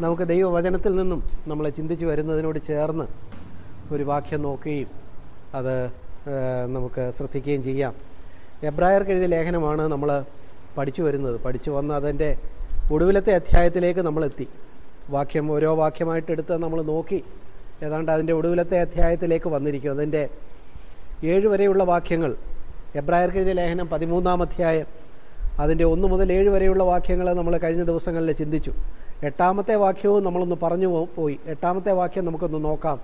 നമുക്ക് ദൈവവചനത്തിൽ നിന്നും നമ്മളെ ചിന്തിച്ച് വരുന്നതിനോട് ചേർന്ന് ഒരു വാക്യം നോക്കുകയും അത് നമുക്ക് ശ്രദ്ധിക്കുകയും ചെയ്യാം. എബ്രായർക്ക് ലേഖനമാണ് നമ്മൾ പഠിച്ചു വരുന്നത്. പഠിച്ചു വന്ന് അതിന്റെ ഒടുവിലത്തെ അധ്യായത്തിലേക്ക് നമ്മളെത്തി വാക്യം ഓരോ വാക്യമായിട്ട് എടുത്ത് നമ്മൾ നോക്കി. ഏതാണ്ട് അതിന്റെ ഒടുവിലത്തെ അധ്യായത്തിലേക്ക് വന്നിരിക്കും അതിന്റെ ഏഴ് വരെയുള്ള വാക്യങ്ങൾ. എബ്രായർക്ക് എഴുതിയ ലേഖനം പതിമൂന്നാം അധ്യായം. അതിന്റെ ഒന്ന് മുതൽ ഏഴ് വരെയുള്ള വാക്യങ്ങൾ നമ്മൾ കഴിഞ്ഞ ദിവസങ്ങളിൽ ചിന്തിച്ചു. എട്ടാമത്തെ വാക്യവും നമ്മളൊന്ന് പറഞ്ഞു പോയി. എട്ടാമത്തെ വാക്യം നമുക്കൊന്ന് നോക്കാം.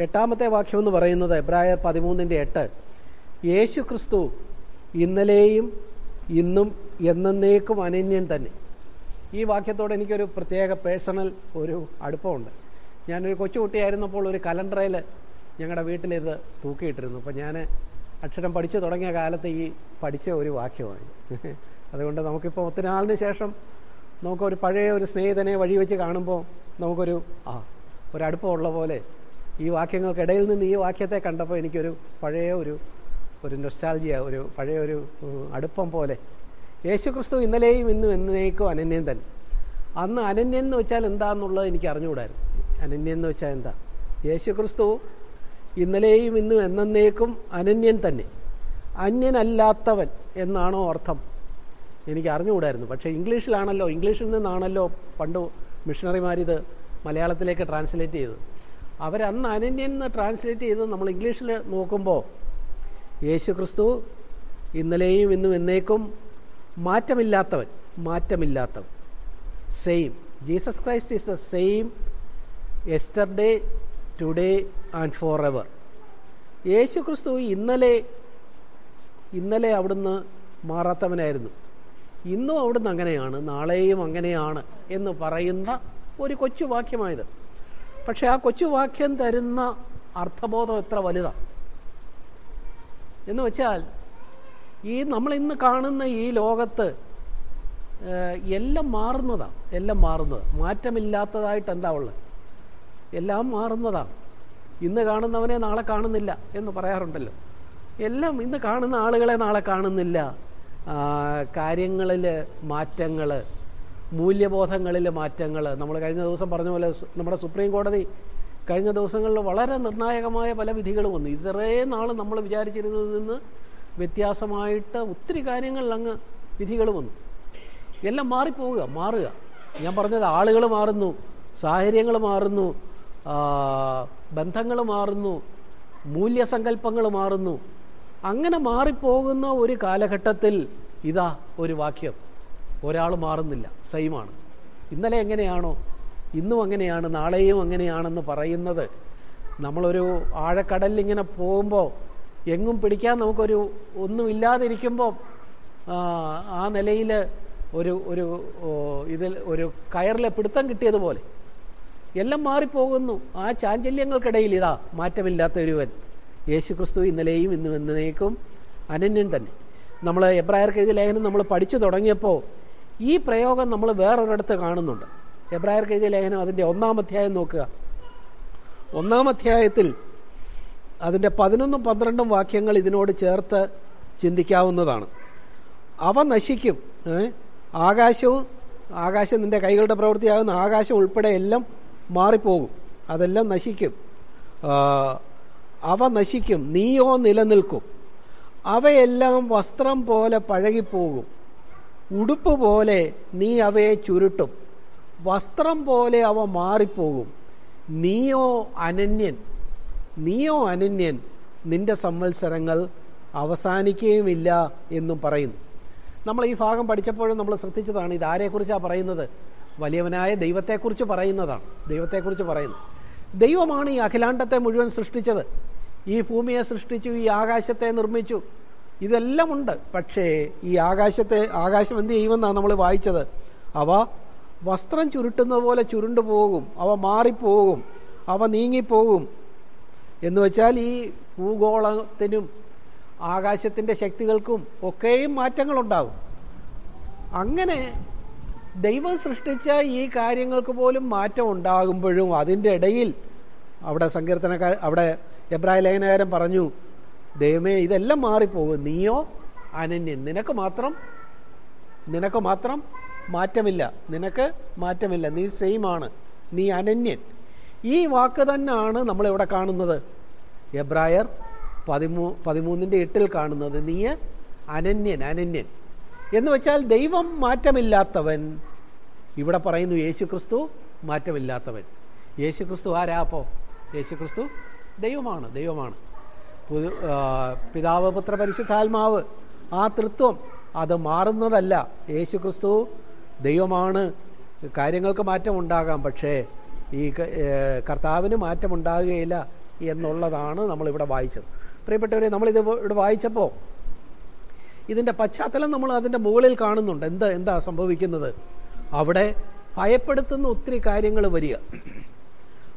എട്ടാമത്തെ വാക്യം എന്ന് പറയുന്നത് എബ്രായർ പതിമൂന്നിന്റെ എട്ട്. യേശു ക്രിസ്തു ഇന്നലെയും ഇന്നും എന്നേക്കും അനന്യൻ തന്നെ. ഈ വാക്യത്തോട് എനിക്കൊരു പ്രത്യേക പേഴ്സണൽ ഒരു അടുപ്പമുണ്ട്. ഞാനൊരു കൊച്ചുകുട്ടിയായിരുന്നപ്പോൾ ഒരു കലണ്ടറിൽ ഞങ്ങളുടെ വീട്ടിലിത് തൂക്കിയിട്ടിരുന്നു. അപ്പോൾ ഞാൻ അക്ഷരം പഠിച്ചു തുടങ്ങിയ കാലത്ത് ഈ പഠിച്ച ഒരു വാക്യമാണ് അതുകൊണ്ട് നമുക്കിപ്പോൾ ഒത്തിരി നാളിന് ശേഷം നമുക്കൊരു പഴയ ഒരു സ്നേഹിതനെ വഴി വെച്ച് കാണുമ്പോൾ നമുക്കൊരു ആ ഒരടുപ്പമുള്ള പോലെ ഈ വാക്യങ്ങൾക്കിടയിൽ നിന്ന് ഈ വാക്യത്തെ കണ്ടപ്പോൾ എനിക്കൊരു പഴയ ഒരു ഒരു നൊസ്റ്റാൾജിയ ഒരു പഴയ ഒരു അടുപ്പം പോലെ. യേശുക്രിസ്തു ഇന്നലെയും ഇന്നും എന്നേക്കും അനന്യൻ തന്നെ. അന്ന് അനന്യൻ എന്ന് വെച്ചാൽ എന്താണെന്നുള്ളത് എനിക്ക് അറിഞ്ഞുകൂടായിരുന്നു. അനന്യൻ എന്ന് വെച്ചാൽ എന്താ? യേശുക്രിസ്തു ഇന്നലെയും ഇന്നും എന്നേക്കും അനന്യൻ തന്നെ. അന്യനല്ലാത്തവൻ എന്നാണോ അർത്ഥം? എനിക്ക് അറിഞ്ഞുകൂടായിരുന്നു പക്ഷേ ഇംഗ്ലീഷിലാണല്ലോ ഇംഗ്ലീഷിൽ നിന്നാണല്ലോ പണ്ട് മിഷണറിമാരിത് മലയാളത്തിലേക്ക് ട്രാൻസ്ലേറ്റ് ചെയ്തത്. അവരന്ന് അനന്യൻ എന്ന് ട്രാൻസ്ലേറ്റ് ചെയ്ത് നമ്മൾ ഇംഗ്ലീഷിൽ നോക്കുമ്പോൾ യേശു ക്രിസ്തു ഇന്നലെയും ഇന്നും എന്നേക്കും മാറ്റമില്ലാത്തവൻ മാറ്റമില്ലാത്തവൻ. Same Jesus Christ is the same yesterday today and forever യേശു ക്രിസ്തു ഇന്നലെ ഇന്നലെ അവിടുന്ന് മാറാത്തവനായിരുന്നു. ഇന്നും അവിടുന്ന് അങ്ങനെയാണ് നാളെയും അങ്ങനെയാണ് എന്ന് പറയുന്ന ഒരു കൊച്ചു വാക്യമായത്. പക്ഷെ ആ കൊച്ചു വാക്യം തരുന്ന അർത്ഥബോധം എത്ര വലുതാണ് എന്ന് വെച്ചാൽ ഈ നമ്മൾ ഇന്ന് കാണുന്ന ഈ ലോകത്ത് എല്ലാം മാറുന്നതാണ് എല്ലാം മാറുന്നത്. മാറ്റമില്ലാത്തതായിട്ട് എന്താ ഉള്ളത്? എല്ലാം മാറുന്നതാണ് ഇന്ന് കാണുന്നവനെ നാളെ കാണുന്നില്ല എന്ന് പറയാറുണ്ടല്ലോ. എല്ലാം ഇന്ന് കാണുന്ന ആളുകളെ നാളെ കാണുന്നില്ല. കാര്യങ്ങളിൽ മാറ്റങ്ങൾ മൂല്യബോധങ്ങളിൽ മാറ്റങ്ങൾ നമ്മൾ കഴിഞ്ഞ ദിവസം പറഞ്ഞ പോലെ നമ്മുടെ സുപ്രീം കോടതി കഴിഞ്ഞ ദിവസങ്ങളിൽ വളരെ നിർണായകമായ പല വിധികളും വന്നു. ഇത്രയും നാൾ നമ്മൾ വിചാരിച്ചിരുന്നതിൽ നിന്ന് വ്യത്യാസമായിട്ട് ഒത്തിരി കാര്യങ്ങളിൽ അങ്ങ് വിധികൾ വന്നു. എല്ലാം മാറിപ്പോവുക മാറുക. ഞാൻ പറഞ്ഞത് ആളുകൾ മാറുന്നു സാഹചര്യങ്ങൾ മാറുന്നു ബന്ധങ്ങൾ മാറുന്നു മൂല്യസങ്കല്പങ്ങൾ മാറുന്നു. അങ്ങനെ മാറിപ്പോകുന്ന ഒരു കാലഘട്ടത്തിൽ ഇതാ ഒരു വാക്യം. ഒരാൾ മാറുന്നില്ല. സെയിമാണ് ഇന്നലെ എങ്ങനെയാണോ ഇന്നും അങ്ങനെയാണ് നാളെയും അങ്ങനെയാണെന്ന് പറയുന്നത്. നമ്മളൊരു ആഴക്കടലിൽ ഇങ്ങനെ പോകുമ്പോൾ എങ്ങും പിടിക്കാൻ നമുക്കൊരു ഒന്നുമില്ലാതിരിക്കുമ്പോൾ ആ, നിലയിൽ ഒരു ഒരു ഇതിൽ ഒരു കയറിലെ പിടുത്തം കിട്ടിയതുപോലെ. എല്ലാം മാറിപ്പോകുന്നു. ആ ചാഞ്ചല്യങ്ങൾക്കിടയിൽ ഇതാ മാറ്റമില്ലാത്ത ഒരുവൻ. യേശു ക്രിസ്തു ഇന്നലെയും ഇന്നും എന്നേക്കും അനന്യൻ തന്നെ. നമ്മൾ എബ്രായർക്ക് എഴുതിയ ലേഖനം നമ്മൾ പഠിച്ചു തുടങ്ങിയപ്പോൾ ഈ പ്രയോഗം നമ്മൾ വേറൊരിടത്ത് കാണുന്നുണ്ട്. എബ്രായർക്ക് എഴുതിയ ലേഖനം അതിന്റെ ഒന്നാം അധ്യായം നോക്കുക. ഒന്നാം അധ്യായത്തിൽ അതിന്റെ പതിനൊന്നും പന്ത്രണ്ടും വാക്യങ്ങൾ ഇതിനോട് ചേർത്ത് ചിന്തിക്കാവുന്നതാണ്. അവ നശിക്കും. ആകാശവും ആകാശം നിന്റെ കൈകളുടെ പ്രവൃത്തിയാകുന്ന ആകാശം ഉൾപ്പെടെ എല്ലാം മാറിപ്പോകും. അതെല്ലാം നശിക്കും. അവ നശിക്കും. നീയോ നിലനിൽക്കും. അവയെല്ലാം വസ്ത്രം പോലെ പഴകിപ്പോകും. ഉടുപ്പ് പോലെ നീ അവയെ ചുരുട്ടും. വസ്ത്രം പോലെ അവ മാറിപ്പോകും. നീയോ അനന്യൻ. നീയോ അനന്യൻ. നിന്റെ സംവത്സരങ്ങൾ അവസാനിക്കുകയുമില്ല എന്നും പറയുന്നു. നമ്മൾ ഈ ഭാഗം പഠിച്ചപ്പോഴും നമ്മൾ ശ്രദ്ധിച്ചതാണ് ഇത് ആരെക്കുറിച്ചാണ് പറയുന്നത്. വലിയവനായ ദൈവത്തെക്കുറിച്ച് പറയുന്നതാണ്. ദൈവത്തെക്കുറിച്ച് പറയുന്നത് ദൈവമാണ് ഈ അഖിലാണ്ടത്തെ മുഴുവൻ സൃഷ്ടിച്ചത്. ഈ ഭൂമിയെ സൃഷ്ടിച്ചു ഈ ആകാശത്തെ നിർമ്മിച്ചു. ഇതെല്ലാം ഉണ്ട് പക്ഷേ ഈ ആകാശത്തെ ആകാശം എന്ത് ചെയ്യുമെന്നാണ് നമ്മൾ വായിച്ചത്. അവ വസ്ത്രം ചുരുട്ടുന്നത് പോലെ ചുരുണ്ടു പോകും. അവ മാറിപ്പോകും. അവ നീങ്ങിപ്പോകും. എന്ന് വെച്ചാൽ ഈ ഭൂഗോളത്തിനും ആകാശത്തിന്റെ ശക്തികൾക്കും ഒക്കെയും മാറ്റങ്ങളുണ്ടാകും. അങ്ങനെ ദൈവം സൃഷ്ടിച്ച ഈ കാര്യങ്ങൾക്ക് പോലും മാറ്റം ഉണ്ടാകുമ്പോഴും അതിന്റെ ഇടയിൽ അവിടെ സങ്കീർത്തനക്കാർ അവിടെ എബ്രാഹിം ലേഖനകാരൻ പറഞ്ഞു ദൈവമേ ഇതെല്ലാം മാറിപ്പോകും. നീയോ അനന്യൻ? നിനക്ക് മാത്രം നിനക്ക് മാത്രം മാറ്റമില്ല. നിനക്ക് മാറ്റമില്ല. നീ സെയിം ആണ്. നീ അനന്യൻ. ഈ വാക്ക് തന്നെയാണ് നമ്മളിവിടെ കാണുന്നത്. എബ്രായർ പതിമൂ പതിമൂന്നിന്റെ എട്ടിൽ കാണുന്നത് നീ അനന്യൻ അനന്യൻ. എന്ന് വെച്ചാൽ ദൈവം മാറ്റമില്ലാത്തവൻ. ഇവിടെ പറയുന്നു യേശു ക്രിസ്തു മാറ്റമില്ലാത്തവൻ. യേശു ക്രിസ്തു ആരാ അപ്പോൾ യേശു ക്രിസ്തു ദൈവമാണ് ദൈവമാണ്. പുതു പിതാവ് പുത്ര പരിശുദ്ധാത്മാവ് ആ തൃത്വം അത് മാറുന്നതല്ല. യേശു ക്രിസ്തു ദൈവമാണ്. കാര്യങ്ങൾക്ക് മാറ്റം ഉണ്ടാകാം പക്ഷേ ഈ കർത്താവിന് മാറ്റമുണ്ടാകുകയില്ല എന്നുള്ളതാണ് നമ്മളിവിടെ വായിച്ചത്. പ്രിയപ്പെട്ടവരെ നമ്മളിത് ഇവിടെ വായിച്ചപ്പോൾ ഇതിന്റെ പശ്ചാത്തലം നമ്മൾ അതിന്റെ മുകളിൽ കാണുന്നുണ്ട്. എന്താ എന്താ സംഭവിക്കുന്നത്? അവിടെ ഭയപ്പെടുത്തുന്ന ഒത്തിരി കാര്യങ്ങൾ വരിക.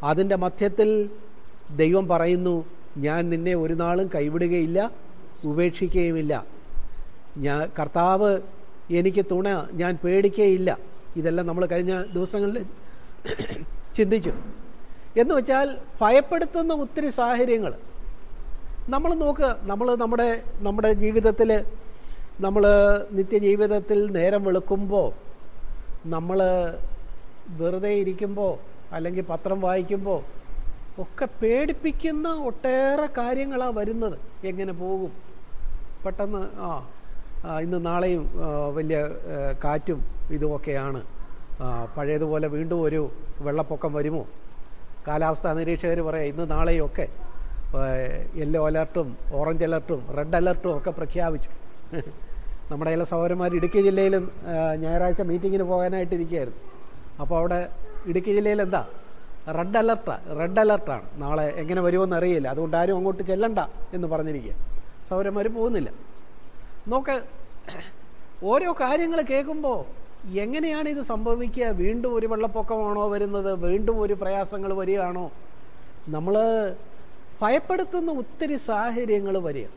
അതിന്റെ മധ്യത്തിൽ ദൈവം പറയുന്നു ഞാൻ നിന്നെ ഒരു നാളും കൈവിടുകയില്ല ഉപേക്ഷിക്കുകയുമില്ല. ഞാൻ കർത്താവ് എനിക്ക് തുണ ഞാൻ പേടിക്കുകയില്ല. ഇതെല്ലാം നമ്മൾ കഴിഞ്ഞ ദിവസങ്ങളിൽ ചിന്തിച്ചു. എന്ന് വെച്ചാൽ ഭയപ്പെടുത്തുന്ന ഒത്തിരി സാഹചര്യങ്ങൾ. നമ്മൾ നോക്കുക നമ്മൾ നമ്മുടെ നമ്മുടെ ജീവിതത്തിൽ നമ്മൾ നിത്യജീവിതത്തിൽ നേരം വെളുക്കുമ്പോൾ നമ്മൾ വെറുതെ ഇരിക്കുമ്പോൾ അല്ലെങ്കിൽ പത്രം വായിക്കുമ്പോൾ ഒക്കെ പേടിപ്പിക്കുന്ന ഒട്ടേറെ കാര്യങ്ങളാണ് വരുന്നത്. എങ്ങനെ പോകും? പെട്ടെന്ന് ആ ഇന്ന് നാളെയും വലിയ കാറ്റും ഇതുമൊക്കെയാണ്. പഴയതുപോലെ വീണ്ടും ഒരു വെള്ളപ്പൊക്കം വരുമോ? കാലാവസ്ഥാ നിരീക്ഷകർ പറയാം ഇന്ന് നാളെയും ഒക്കെ യെല്ലോ അലർട്ടും ഓറഞ്ച് അലർട്ടും റെഡ് അലർട്ടും ഒക്കെ പ്രഖ്യാപിച്ചു. നമ്മുടെ ചില സഹോദരന്മാർ ഇടുക്കി ജില്ലയിലും ഞായറാഴ്ച മീറ്റിങ്ങിന് പോകാനായിട്ടിരിക്കുകയായിരുന്നു. അപ്പോൾ അവിടെ ഇടുക്കി ജില്ലയിൽ എന്താ? റെഡ് അലർട്ടാണ് റെഡ് അലർട്ടാണ് നാളെ എങ്ങനെ വരുമെന്ന് അറിയില്ല. അതുകൊണ്ട് ആരും അങ്ങോട്ട് ചെല്ലണ്ട എന്ന് പറഞ്ഞിരിക്കുക. സൗരന്മാർ പോകുന്നില്ല. നോക്ക് ഓരോ കാര്യങ്ങൾ കേൾക്കുമ്പോൾ എങ്ങനെയാണ് ഇത് സംഭവിക്കുക? വീണ്ടും ഒരു വെള്ളപ്പൊക്കമാണോ വരുന്നത്? വീണ്ടും ഒരു പ്രയാസങ്ങൾ വരികയാണോ? നമ്മൾ ഭയപ്പെടുത്തുന്ന ഒത്തിരി സാഹചര്യങ്ങൾ വരിക.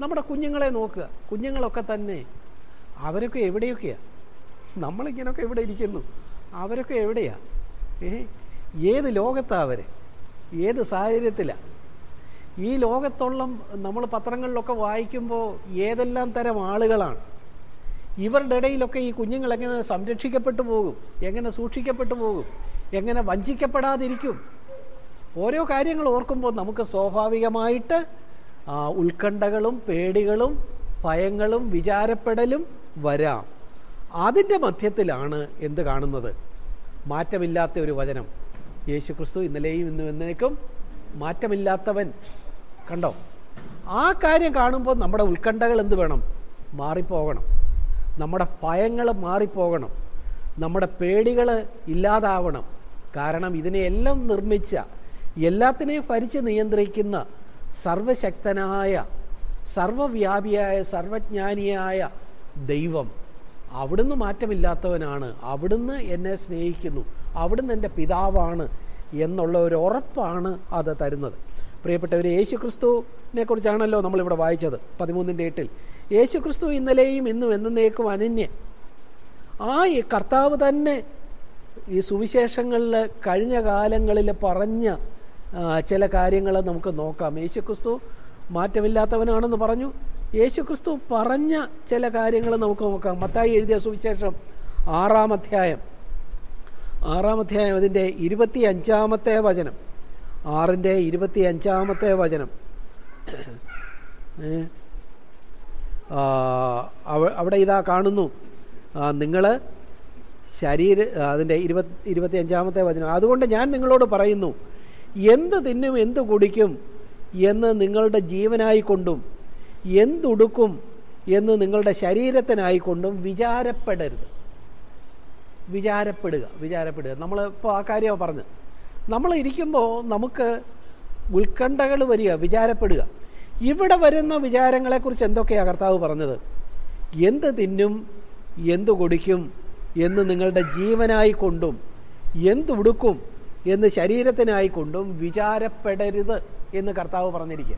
നമ്മുടെ കുഞ്ഞുങ്ങളെ നോക്കുക. കുഞ്ഞുങ്ങളൊക്കെ തന്നെ അവരൊക്കെ എവിടെയൊക്കെയാണ് നമ്മളിങ്ങനൊക്കെ ഇവിടെ ഇരിക്കുന്നു. അവരൊക്കെ എവിടെയാണ് ഏ ഏത് ലോകത്താണ് അവർ ഏത് സാഹചര്യത്തിലാണ് ഈ ലോകത്തുള്ള നമ്മൾ പത്രങ്ങളിലൊക്കെ വായിക്കുമ്പോൾ ഏതെല്ലാം തരം ആളുകളാണ്? ഇവരുടെ ഇടയിലൊക്കെ ഈ കുഞ്ഞുങ്ങൾ എങ്ങനെ സംരക്ഷിക്കപ്പെട്ടു പോകും? എങ്ങനെ സൂക്ഷിക്കപ്പെട്ടു പോകും? എങ്ങനെ വഞ്ചിക്കപ്പെടാതിരിക്കും? ഓരോ കാര്യങ്ങൾ ഓർക്കുമ്പോൾ നമുക്ക് സ്വാഭാവികമായിട്ട് ഉത്കണ്ഠകളും പേടികളും ഭയങ്ങളും വിചാരപ്പെടലും വരാം. അതിന്റെ മധ്യത്തിലാണ് എന്ത് കാണുന്നത്? മാറ്റമില്ലാത്ത ഒരു വചനം. യേശു ക്രിസ്തു ഇന്നലെയും ഇന്നും എന്നേക്കും മാറ്റമില്ലാത്തവൻ. കണ്ടോ? ആ കാര്യം കാണുമ്പോൾ നമ്മുടെ ഉത്കണ്ഠകൾ എന്ത് വേണം? മാറിപ്പോകണം. നമ്മുടെ ഭയങ്ങൾ മാറിപ്പോകണം. നമ്മുടെ പേടികൾ ഇല്ലാതാവണം. കാരണം ഇതിനെയെല്ലാം നിർമ്മിച്ച എല്ലാത്തിനെയും ഭരിച്ച് നിയന്ത്രിക്കുന്ന സർവശക്തനായ സർവവ്യാപിയായ സർവജ്ഞാനിയായ ദൈവം അവിടുന്ന് മാറ്റമില്ലാത്തവനാണ്. അവിടുന്ന് എന്നെ സ്നേഹിക്കുന്നു. അവിടുന്ന് എന്റെ പിതാവാണ് എന്നുള്ള ഒരു ഉറപ്പാണ് അത് തരുന്നത്. പ്രിയപ്പെട്ടവർ യേശു ക്രിസ്തുവിനെ കുറിച്ചാണല്ലോ നമ്മളിവിടെ വായിച്ചത് പതിമൂന്നിന്റെ എട്ടിൽ. യേശു ക്രിസ്തു ഇന്നലെയും ഇന്നും എന്നേക്കും അനന്യ ആ ഈ കർത്താവ് തന്നെ ഈ സുവിശേഷങ്ങളിൽ കഴിഞ്ഞ കാലങ്ങളിൽ പറഞ്ഞ ചില കാര്യങ്ങൾ നമുക്ക് നോക്കാം. യേശു ക്രിസ്തു മാറ്റമില്ലാത്തവനാണെന്ന് പറഞ്ഞു. യേശു ക്രിസ്തു പറഞ്ഞ ചില കാര്യങ്ങൾ നമുക്ക് നോക്കാം. മത്തായി എഴുതിയ സുവിശേഷം ആറാം അധ്യായം. ആറാം അധ്യായം അതിന്റെ ഇരുപത്തി അഞ്ചാമത്തെ വചനം. ആറിന്റെ ഇരുപത്തി അഞ്ചാമത്തെ വചനം അവിടെ ഇതാ കാണുന്നു. നിങ്ങൾ ശരീര അതിന്റെ ഇരുപത്തി ഇരുപത്തി അഞ്ചാമത്തെ വചനം. അതുകൊണ്ട് ഞാൻ നിങ്ങളോട് പറയുന്നു എന്ത് തിന്നും എന്ത് കുടിക്കും എന്ന് നിങ്ങളുടെ ജീവനായിക്കൊണ്ടും എന്തുടുക്കും എന്ന് നിങ്ങളുടെ ശരീരത്തിനായിക്കൊണ്ടും വിചാരപ്പെടരുത്. വിചാരപ്പെടുക വിചാരപ്പെടുക. നമ്മൾ ഇപ്പോൾ ആ കാര്യമാണ് പറഞ്ഞത് നമ്മൾ ഇരിക്കുമ്പോൾ നമുക്ക് ഉത്കണ്ഠകൾ വരിക വിചാരപ്പെടുക. ഇവിടെ വരുന്ന വിചാരങ്ങളെക്കുറിച്ച് എന്തൊക്കെയാണ് കർത്താവ് പറഞ്ഞത്? എന്ത് തിന്നും എന്തു കുടിക്കും എന്ന് നിങ്ങളുടെ ജീവനായി കൊണ്ടും എന്തുടുക്കും എന്ന് ശരീരത്തിനായി കൊണ്ടും വിചാരപ്പെടരുത് എന്ന് കർത്താവ് പറഞ്ഞിരിക്കുക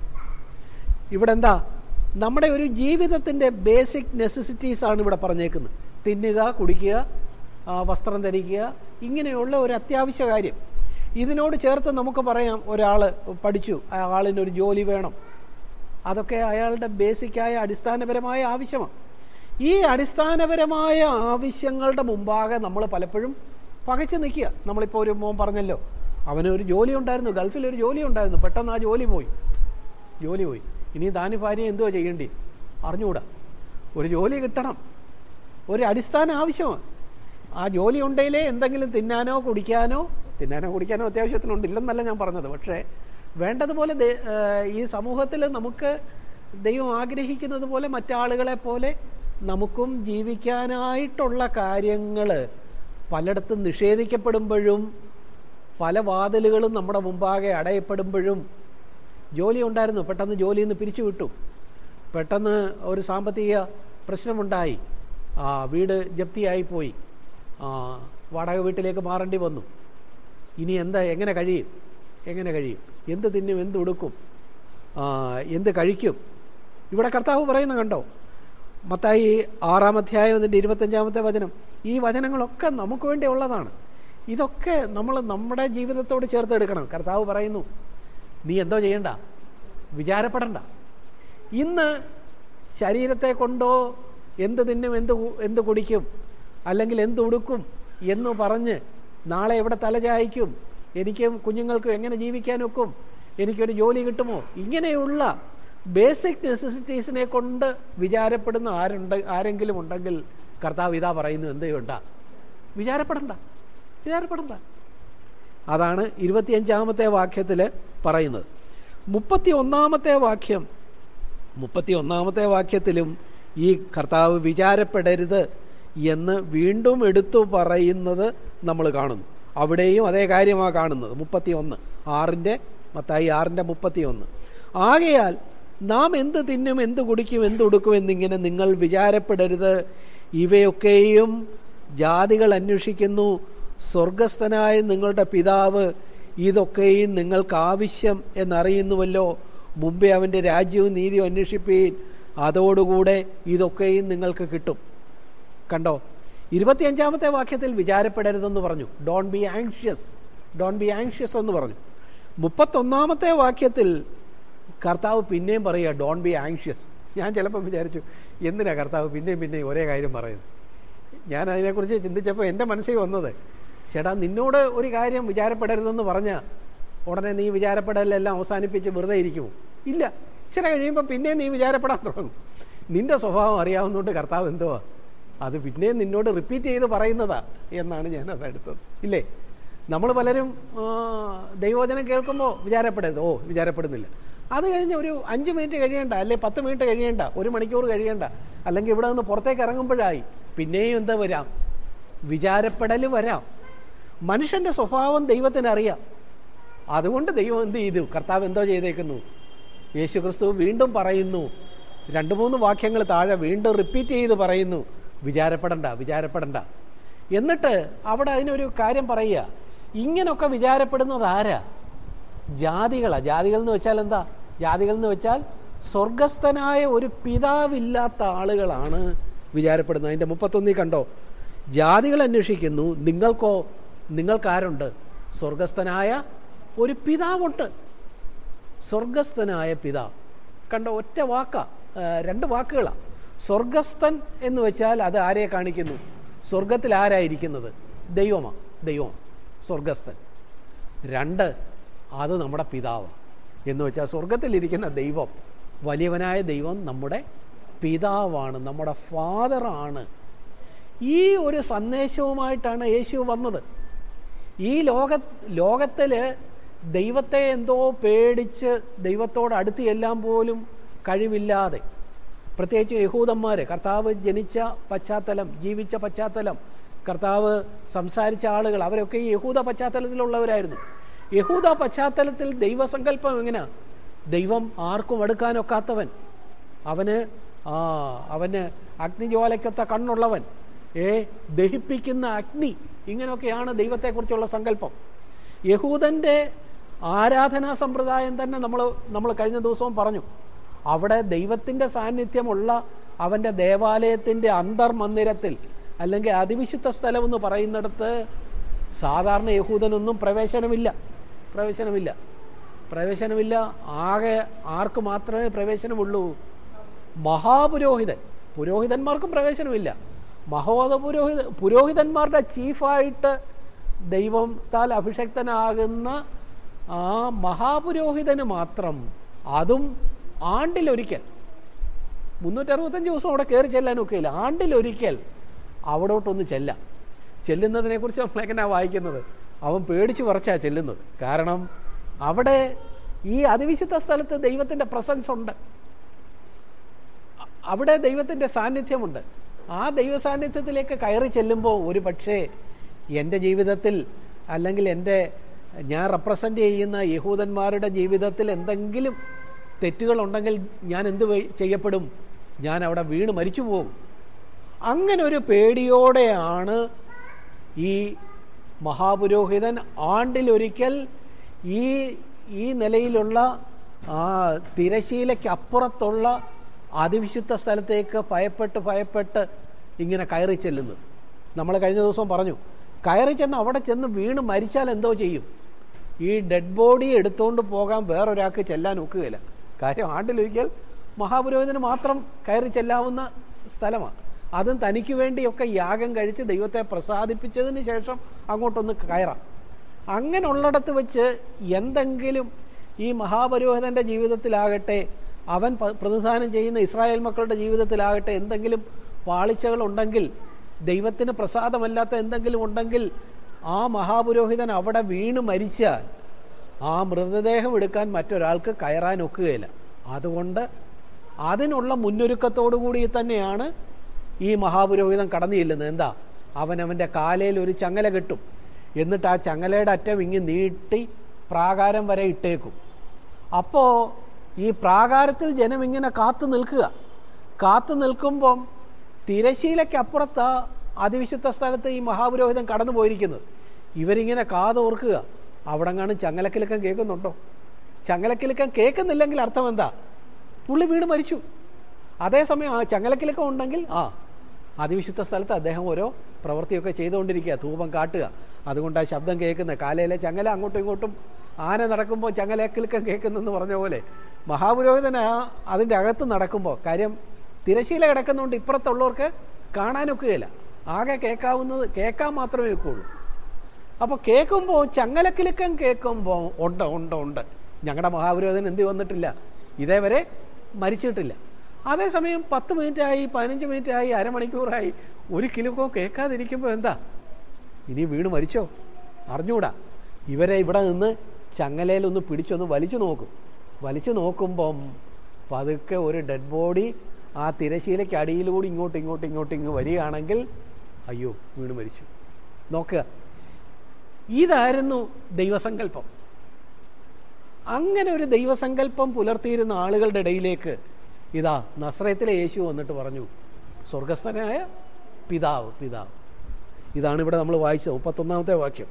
ഇവിടെ എന്താ? നമ്മുടെ ഒരു ജീവിതത്തിന്റെ ബേസിക് നെസസിറ്റീസാണ് ഇവിടെ പറഞ്ഞേക്കുന്നത്. തിന്നുക കുടിക്കുക വസ്ത്രം ധരിക്കുക. ഇങ്ങനെയുള്ള ഒരു അത്യാവശ്യ കാര്യം. ഇതിനോട് ചേർത്ത് നമുക്ക് പറയാം ഒരാൾ പഠിച്ചു ആ ആളിന് ഒരു ജോലി വേണം. അതൊക്കെ അയാളുടെ ബേസിക്കായ അടിസ്ഥാനപരമായ ആവശ്യമാണ്. ഈ അടിസ്ഥാനപരമായ ആവശ്യങ്ങളുടെ മുമ്പാകെ നമ്മൾ പലപ്പോഴും പകച്ചു നിൽക്കുക. നമ്മളിപ്പോൾ ഒരു മോൻ പറഞ്ഞല്ലോ അവനൊരു ജോലി ഉണ്ടായിരുന്നു ഗൾഫിൽ ഒരു ജോലി ഉണ്ടായിരുന്നു പെട്ടെന്ന് ആ ജോലി പോയി. ജോലി പോയി. ഇനി ദാനി ഭാര്യ എന്തുവാ ചെയ്യേണ്ടി? അറിഞ്ഞുകൂടാ ഒരു ജോലി കിട്ടണം. ഒരു അടിസ്ഥാന ആവശ്യമാണ്. ആ ജോലി ഉണ്ടെങ്കിലേ എന്തെങ്കിലും തിന്നാനോ കുടിക്കാനോ തിന്നാനോ കുടിക്കാനോ അത്യാവശ്യത്തിനുണ്ട് ഇല്ലെന്നല്ല ഞാൻ പറഞ്ഞത്. പക്ഷേ വേണ്ടതുപോലെ ഈ സമൂഹത്തിൽ നമുക്ക് ദൈവം ആഗ്രഹിക്കുന്നത് പോലെ മറ്റാളുകളെ പോലെ നമുക്കും ജീവിക്കാനായിട്ടുള്ള കാര്യങ്ങൾ പലയിടത്തും നിഷേധിക്കപ്പെടുമ്പോഴും പല വാതിലുകളും നമ്മുടെ മുമ്പാകെ അടയപ്പെടുമ്പോഴും ജോലി ഉണ്ടായിരുന്നു പെട്ടെന്ന് ജോലിയിൽ നിന്ന് പിരിച്ചു വിട്ടു. പെട്ടെന്ന് ഒരു സാമ്പത്തിക പ്രശ്നമുണ്ടായി. ആ വീട് ജപ്തിയായി പോയി. ആ വാടക വീട്ടിലേക്ക് മാറേണ്ടി വന്നു. ഇനി എന്താ എങ്ങനെ കഴിയും? എങ്ങനെ കഴിയും? എന്ത് തിന്നും എന്ത് ഉടുക്കും? എന്ത് കഴിക്കും? ഇവിടെ കർത്താവ് പറയുന്ന കണ്ടോ? മത്തായി ആറാം അധ്യായം അതിന്റെ ഇരുപത്തഞ്ചാമത്തെ വചനം. ഈ വചനങ്ങളൊക്കെ നമുക്ക് വേണ്ടി ഉള്ളതാണ്. ഇതൊക്കെ നമ്മൾ നമ്മുടെ ജീവിതത്തോട് ചേർത്തെടുക്കണം കർത്താവ് പറയുന്നു നീ എന്തോ ചെയ്യണ്ട? വിചാരപ്പെടണ്ട. ഇന്ന് ശരീരത്തെ കൊണ്ടോ എന്ത് തിന്നും എന്ത് എന്ത് കുടിക്കും? അല്ലെങ്കിൽ എന്ത് ഉടുക്കും എന്ന് പറഞ്ഞ് നാളെ എവിടെ തലചായ്ക്കും എനിക്കും കുഞ്ഞുങ്ങൾക്കും എങ്ങനെ ജീവിക്കാനൊക്കും? എനിക്കൊരു ജോലി കിട്ടുമോ? ഇങ്ങനെയുള്ള ബേസിക് നെസസിറ്റീസിനെ കൊണ്ട് വിചാരപ്പെടുന്ന ആരുണ്ട് ആരെങ്കിലും ഉണ്ടെങ്കിൽ കർത്താവ് ഇതാ പറയുന്നു എന്തേ ഉണ്ട വിചാരപ്പെടണ്ട. വിചാരപ്പെടണ്ട. അതാണ് ഇരുപത്തിയഞ്ചാമത്തെ വാക്യത്തിൽ പറയുന്നത്. മുപ്പത്തി ഒന്നാമത്തെ വാക്യം മുപ്പത്തി ഒന്നാമത്തെ വാക്യത്തിലും ഈ കർത്താവ് വിചാരപ്പെടരുത് എന്ന് വീണ്ടും എടുത്തു പറയുന്നത് നമ്മൾ കാണുന്നു. അവിടെയും അതേ കാര്യമാണ് കാണുന്നത്. മുപ്പത്തി ഒന്ന് ആറിന്റെ മത്തായി ആറിന്റെ മുപ്പത്തി ഒന്ന് ആകയാൽ നാം എന്ത് തിന്നും എന്ത് കുടിക്കും എന്ത് ഉടുക്കും എന്നിങ്ങനെ നിങ്ങൾ വിചാരപ്പെടരുത്. ഇവയൊക്കെയും ജാതികൾ അന്വേഷിക്കുന്നു. സ്വർഗസ്ഥനായ നിങ്ങളുടെ പിതാവ് ഇതൊക്കെയും നിങ്ങൾക്ക് ആവശ്യം എന്നറിയുന്നുവല്ലോ. മുമ്പേ അവന്റെ രാജ്യവും നീതിയും അന്വേഷിപ്പീൻ. അതോടുകൂടെ ഇതൊക്കെയും നിങ്ങൾക്ക് കിട്ടും. കണ്ടോ? ഇരുപത്തിയഞ്ചാമത്തെ വാക്യത്തിൽ വിചാരപ്പെടരുതെന്ന് പറഞ്ഞു. Don't be anxious don't be anxious എന്ന് പറഞ്ഞു. മുപ്പത്തൊന്നാമത്തെ വാക്യത്തിൽ കർത്താവ് പിന്നെയും പറയുക ഡോൺ ബി ആങ്ഷ്യസ് ഞാൻ ചിലപ്പോൾ വിചാരിച്ചു എന്തിനാ കർത്താവ് പിന്നെയും പിന്നെയും ഒരേ കാര്യം പറയുന്നത്? ഞാൻ അതിനെക്കുറിച്ച് ചിന്തിച്ചപ്പോൾ എന്റെ മനസ്സിൽ വന്നത് ചേട്ടാ നിന്നോട് ഒരു കാര്യം വിചാരപ്പെടരുതെന്ന് പറഞ്ഞാൽ ഉടനെ നീ വിചാരപ്പെടലെല്ലാം അവസാനിപ്പിച്ച് വെറുതെ ഇരിക്കുമോ? ഇല്ല. ചില കഴിയുമ്പോൾ പിന്നെയും നീ വിചാരപ്പെടാൻ തുടങ്ങും. നിന്റെ സ്വഭാവം അറിയാവുന്നതുകൊണ്ട് കർത്താവ് എന്തുവാ? അത് പിന്നെ നിന്നോട് റിപ്പീറ്റ് ചെയ്ത് പറയുന്നതാ എന്നാണ് ഞാൻ അത് എടുത്തത് ഇല്ലേ? നമ്മൾ പലരും ദൈവോചനം കേൾക്കുമ്പോൾ വിചാരപ്പെടരുത്. ഓ വിചാരപ്പെടുന്നില്ല. അത് കഴിഞ്ഞ് ഒരു അഞ്ച് മിനിറ്റ് കഴിയേണ്ട അല്ലെ പത്ത് മിനിറ്റ് കഴിയേണ്ട ഒരു മണിക്കൂർ കഴിയേണ്ട അല്ലെങ്കിൽ ഇവിടെ നിന്ന് പുറത്തേക്ക് ഇറങ്ങുമ്പോഴായി പിന്നെയും എന്താ വരാം? വിചാരപ്പെടൽ വരാം. മനുഷ്യന്റെ സ്വഭാവം ദൈവത്തിന് അറിയാം. അതുകൊണ്ട് ദൈവം എന്ത് ചെയ്തു? കർത്താവ് എന്തോ ചെയ്തേക്കുന്നു? യേശു ക്രിസ്തു വീണ്ടും പറയുന്നു. രണ്ട് മൂന്ന് വാക്യങ്ങൾ താഴെ വീണ്ടും റിപ്പീറ്റ് ചെയ്ത് പറയുന്നു. വിചാരപ്പെടണ്ട വിചാരപ്പെടണ്ട. എന്നിട്ട് അവിടെ അതിനൊരു കാര്യം പറയുക. ഇങ്ങനൊക്കെ വിചാരപ്പെടുന്നത് ആരാ? ജാതികളാ. ജാതികൾ എന്ന് വെച്ചാൽ എന്താ? ജാതികൾ എന്ന് വെച്ചാൽ സ്വർഗസ്ഥനായ ഒരു പിതാവില്ലാത്ത ആളുകളാണ് വിചാരപ്പെടുന്നത്. അതിന്റെ മുപ്പത്തൊന്നിൽ കണ്ടോ? ജാതികൾ അന്വേഷിക്കുന്നു. നിങ്ങൾക്കോ നിങ്ങൾക്കാരുണ്ട്? സ്വർഗസ്ഥനായ ഒരു പിതാവുണ്ട്. സ്വർഗസ്ഥനായ പിതാവ്. കണ്ട? ഒറ്റ വാക്കാ. രണ്ട് വാക്കുകളാ. സ്വർഗസ്ഥൻ എന്ന് വെച്ചാൽ അത് ആരെ കാണിക്കുന്നു? സ്വർഗത്തിൽ ആരായിരിക്കുന്നത്? ദൈവമാ. ദൈവം. സ്വർഗസ്ഥൻ. രണ്ട് അത് നമ്മുടെ പിതാവ്. എന്ന് വെച്ചാൽ സ്വർഗത്തിലിരിക്കുന്ന ദൈവം വലിയവനായ ദൈവം നമ്മുടെ പിതാവാണ് നമ്മുടെ ഫാദറാണ്. ഈ ഒരു സന്ദേശവുമായിട്ടാണ് യേശു വന്നത്. ഈ ലോക ലോകത്തിൽ ദൈവത്തെ എന്തോ പേടിച്ച് ദൈവത്തോട് അടുത്ത് എല്ലാം പോലും കഴിവില്ലാതെ പ്രത്യേകിച്ച് യഹൂദന്മാർ കർത്താവ് ജനിച്ച പശ്ചാത്തലം ജീവിച്ച പശ്ചാത്തലം കർത്താവ് സംസാരിച്ച ആളുകൾ അവരൊക്കെ ഈ യഹൂദ പശ്ചാത്തലത്തിലുള്ളവരായിരുന്നു. യഹൂദ പശ്ചാത്തലത്തിൽ ദൈവസങ്കല്പം എങ്ങനെ? ദൈവം ആർക്കും അടുക്കാനൊക്കാത്തവൻ. അവന് അവന് അഗ്നിജ്വാലയ്ക്കൊത്ത കണ്ണുള്ളവൻ. ഏ ദഹിപ്പിക്കുന്ന അഗ്നി ഇങ്ങനെയൊക്കെയാണ് ദൈവത്തെക്കുറിച്ചുള്ള സങ്കല്പം. യഹൂദന്റെ ആരാധനാ സമ്പ്രദായം തന്നെ നമ്മൾ നമ്മൾ കഴിഞ്ഞ ദിവസവും പറഞ്ഞു. അവിടെ ദൈവത്തിന്റെ സാന്നിധ്യമുള്ള അവന്റെ ദേവാലയത്തിന്റെ അന്തർമന്ദിരത്തിൽ അല്ലെങ്കിൽ അതിവിശുദ്ധ സ്ഥലം എന്ന് പറയുന്നിടത്ത് സാധാരണ യഹൂദനൊന്നും പ്രവേശനമില്ല. പ്രവേശനമില്ല. പ്രവേശനമില്ല. ആകെ ആർക്ക് മാത്രമേ പ്രവേശനമുള്ളൂ? മഹാപുരോഹിതൻ. പുരോഹിതന്മാർക്കും പ്രവേശനമില്ല. മഹോദ പുരോഹിത പുരോഹിതന്മാരുടെ ചീഫായിട്ട് ദൈവത്താൽ അഭിഷക്തനാകുന്ന ആ മഹാപുരോഹിതന് മാത്രം അതും ആണ്ടിലൊരിക്കൽ. മുന്നൂറ്ററുപത്തഞ്ച് ദിവസം അവിടെ കയറി ചെല്ലാനൊക്കെ ഇല്ല ആണ്ടിലൊരിക്കൽ അവിടോട്ടൊന്ന് ചെല്ലാം. ചെല്ലുന്നതിനെക്കുറിച്ച് നമ്മളെങ്ങനെയാണ് വായിക്കുന്നത്? അവൻ പേടിച്ചു പറച്ചാ ചെല്ലുന്നത്. കാരണം അവിടെ ഈ അതിവിശുദ്ധ സ്ഥലത്ത് ദൈവത്തിന്റെ പ്രസൻസ് ഉണ്ട്. അവിടെ ദൈവത്തിന്റെ സാന്നിധ്യമുണ്ട്. ആ ദൈവ സാന്നിധ്യത്തിലേക്ക് കയറി ചെല്ലുമ്പോൾ ഒരു പക്ഷേ എന്റെ ജീവിതത്തിൽ അല്ലെങ്കിൽ എന്റെ ഞാൻ റെപ്രസെന്റ് ചെയ്യുന്ന യഹൂദന്മാരുടെ ജീവിതത്തിൽ എന്തെങ്കിലും തെറ്റുകളുണ്ടെങ്കിൽ ഞാൻ എന്ത് ചെയ്യപ്പെടും? ഞാൻ അവിടെ വീണ് മരിച്ചു പോകും അങ്ങനെ ഒരു പേടിയോടെയാണ് ഈ മഹാപുരോഹിതൻ ആണ്ടിലൊരിക്കൽ ഈ ഈ നിലയിലുള്ള തിരശീലയ്ക്കപ്പുറത്തുള്ള അതിവിശുദ്ധ സ്ഥലത്തേക്ക് ഭയപ്പെട്ട് ഭയപ്പെട്ട് ഇങ്ങനെ കയറി ചെല്ലുന്നത്. നമ്മൾ കഴിഞ്ഞ ദിവസം പറഞ്ഞു കയറി ചെന്ന് അവിടെ ചെന്ന് വീണ് മരിച്ചാൽ എന്തോ ചെയ്യും? ഈ ഡെഡ് ബോഡി എടുത്തുകൊണ്ട് പോകാൻ വേറൊരാൾക്ക് ചെല്ലാൻ ഒക്കുകയില്ല. കാര്യം ആണ്ടിലൊരിക്കൽ മഹാപുരോഹിതന് മാത്രം കയറി ചെല്ലാവുന്ന സ്ഥലമാണ്. അതും തനിക്ക് വേണ്ടിയൊക്കെ യാഗം കഴിച്ച് ദൈവത്തെ പ്രസാദിപ്പിച്ചതിന് ശേഷം അങ്ങോട്ടൊന്ന് കയറാം. അങ്ങനെയുള്ളിടത്ത് വെച്ച് എന്തെങ്കിലും ഈ മഹാപുരോഹിതന്റെ ജീവിതത്തിലാകട്ടെ അവൻ പ്രതിദാനം ചെയ്യുന്ന ഇസ്രായേൽ മക്കളുടെ ജീവിതത്തിലാകട്ടെ എന്തെങ്കിലും പാളിച്ചകളുണ്ടെങ്കിൽ ദൈവത്തിന് പ്രസാദമല്ലാത്ത എന്തെങ്കിലും ഉണ്ടെങ്കിൽ ആ മഹാപുരോഹിതൻ അവിടെ വീണ് മരിച്ചാൽ ആ മൃതദേഹം എടുക്കാൻ മറ്റൊരാൾക്ക് കയറാൻ ഒക്കുകയില്ല. അതുകൊണ്ട് അതിനുള്ള മുന്നൊരുക്കത്തോടു കൂടി തന്നെയാണ് ഈ മഹാപുരോഹിതം കടന്നു ചെല്ലുന്നത് എന്താ? അവനവന്റെ കാലയിൽ ഒരു ചങ്ങല കിട്ടും. എന്നിട്ട് ആ ചങ്ങലയുടെ അറ്റം ഇങ്ങ് നീട്ടി പ്രാകാരം വരെ ഇട്ടേക്കും. അപ്പോൾ ഈ പ്രാകാരത്തിൽ ജനം ഇങ്ങനെ കാത്തു നിൽക്കുക. കാത്തു നിൽക്കുമ്പം തിരശീലയ്ക്കപ്പുറത്താ അതിവിശുദ്ധ സ്ഥലത്ത് ഈ മഹാപുരോഹിതൻ കടന്നു പോയിരിക്കുന്നത് ഇവരിങ്ങനെ കാതോർക്കുക. അവിടെ കാണും ചങ്ങലക്കിലക്കം കേൾക്കുന്നുണ്ടോ? ചങ്ങലക്കിലക്കം കേൾക്കുന്നില്ലെങ്കിൽ അർത്ഥം എന്താ? പുള്ളി വീട് മരിച്ചു. അതേസമയം ആ ചങ്ങലക്കിലക്കം ഉണ്ടെങ്കിൽ ആ അതിവിശുദ്ധ സ്ഥലത്ത് അദ്ദേഹം ഓരോ പ്രവൃത്തിയൊക്കെ ചെയ്തുകൊണ്ടിരിക്കുക ധൂപം കാട്ടുക. അതുകൊണ്ട് ആ ശബ്ദം കേൾക്കുന്നത് കാലയിലെ ചങ്ങല അങ്ങോട്ടും ഇങ്ങോട്ടും ആന നടക്കുമ്പോൾ ചങ്ങലക്കിലക്കം കേൾക്കുന്നെന്ന് പറഞ്ഞ പോലെ മഹാപുരോഹിതൻ അതിന്റെ അകത്ത് നടക്കുമ്പോൾ കാര്യം തിരശീല കിടക്കുന്നതുകൊണ്ട് ഇപ്പുറത്തുള്ളവർക്ക് കാണാനൊക്കുകയില്ല. ആകെ കേൾക്കാവുന്നത് കേൾക്കാൻ മാത്രമേ ഒക്കുള്ളൂ അപ്പോൾ കേൾക്കുമ്പോൾ ചങ്ങലക്കിലുക്കം കേൾക്കുമ്പോൾ ഉണ്ട് ഉണ്ട് ഉണ്ട്. ഞങ്ങളുടെ മഹാപുരോഹിതൻ എന്ത് വന്നിട്ടില്ല? ഇതേവരെ മരിച്ചിട്ടില്ല. അതേസമയം പത്ത് മിനിറ്റായി പതിനഞ്ച് മിനിറ്റായി അരമണിക്കൂറായി ഒരു കിലുക്കോ കേൾക്കാതിരിക്കുമ്പോൾ എന്താ? ഇനി വീണ് മരിച്ചോ? അറിഞ്ഞൂടാ. ഇവരെ ഇവിടെ നിന്ന് ചങ്ങലയിലൊന്ന് പിടിച്ചൊന്ന് വലിച്ചു നോക്കും. വലിച്ചു നോക്കുമ്പം പതുക്കെ ഒരു ഡെഡ് ബോഡി ആ തിരശീലയ്ക്ക് അടിയിലൂടെ ഇങ്ങോട്ട് ഇങ്ങോട്ട് ഇങ്ങോട്ട് ഇങ്ങ് വരികയാണെങ്കിൽ അയ്യോ വീണ് മരിച്ചു. നോക്കുക. ഇതായിരുന്നു ദൈവസങ്കല്പം. അങ്ങനെ ഒരു ദൈവസങ്കല്പം പുലർത്തിയിരുന്ന ആളുകളുടെ ഇടയിലേക്ക് ഇതാ നസ്രയത്തിലെ യേശു വന്നിട്ട് പറഞ്ഞു സ്വർഗസ്ഥനായ പിതാവ് പിതാവ്. ഇതാണ് ഇവിടെ നമ്മൾ വായിച്ചത് മുപ്പത്തൊന്നാമത്തെ വാക്യം.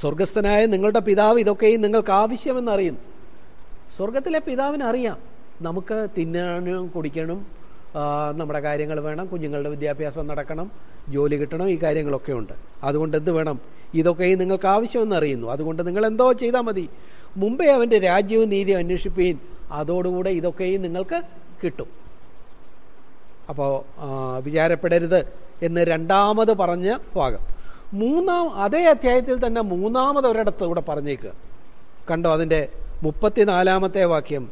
സ്വർഗസ്ഥനായ നിങ്ങളുടെ പിതാവ് ഇതൊക്കെയും നിങ്ങൾക്ക് ആവശ്യമെന്നറിയുന്നു. സ്വർഗത്തിലെ പിതാവിന് അറിയാം നമുക്ക് തിന്നാനും കുടിക്കണം നമ്മുടെ കാര്യങ്ങൾ വേണം കുഞ്ഞുങ്ങളുടെ വിദ്യാഭ്യാസം നടക്കണം ജോലി കിട്ടണം ഈ കാര്യങ്ങളൊക്കെ ഉണ്ട്. അതുകൊണ്ട് എന്ത് വേണം? ഇതൊക്കെയും നിങ്ങൾക്ക് ആവശ്യമെന്ന് അറിയുന്നു. അതുകൊണ്ട് നിങ്ങൾ എന്തോ ചെയ്താൽ മതി. മുമ്പേ അവന്റെ രാജ്യവും നീതിയും അന്വേഷിപ്പീൻ അതോടുകൂടെ ഇതൊക്കെയും നിങ്ങൾക്ക് കിട്ടും. അപ്പോൾ വിചാരപ്പെടരുത് എന്ന് രണ്ടാമത് പറഞ്ഞ ഭാഗം. മൂന്നാം അതേ അധ്യായത്തിൽ തന്നെ മൂന്നാമത് ഒരിടത്ത് ഇവിടെ പറഞ്ഞേക്കുക കണ്ടോ അതിന്റെ മുപ്പത്തിനാലാമത്തെ വാക്യം.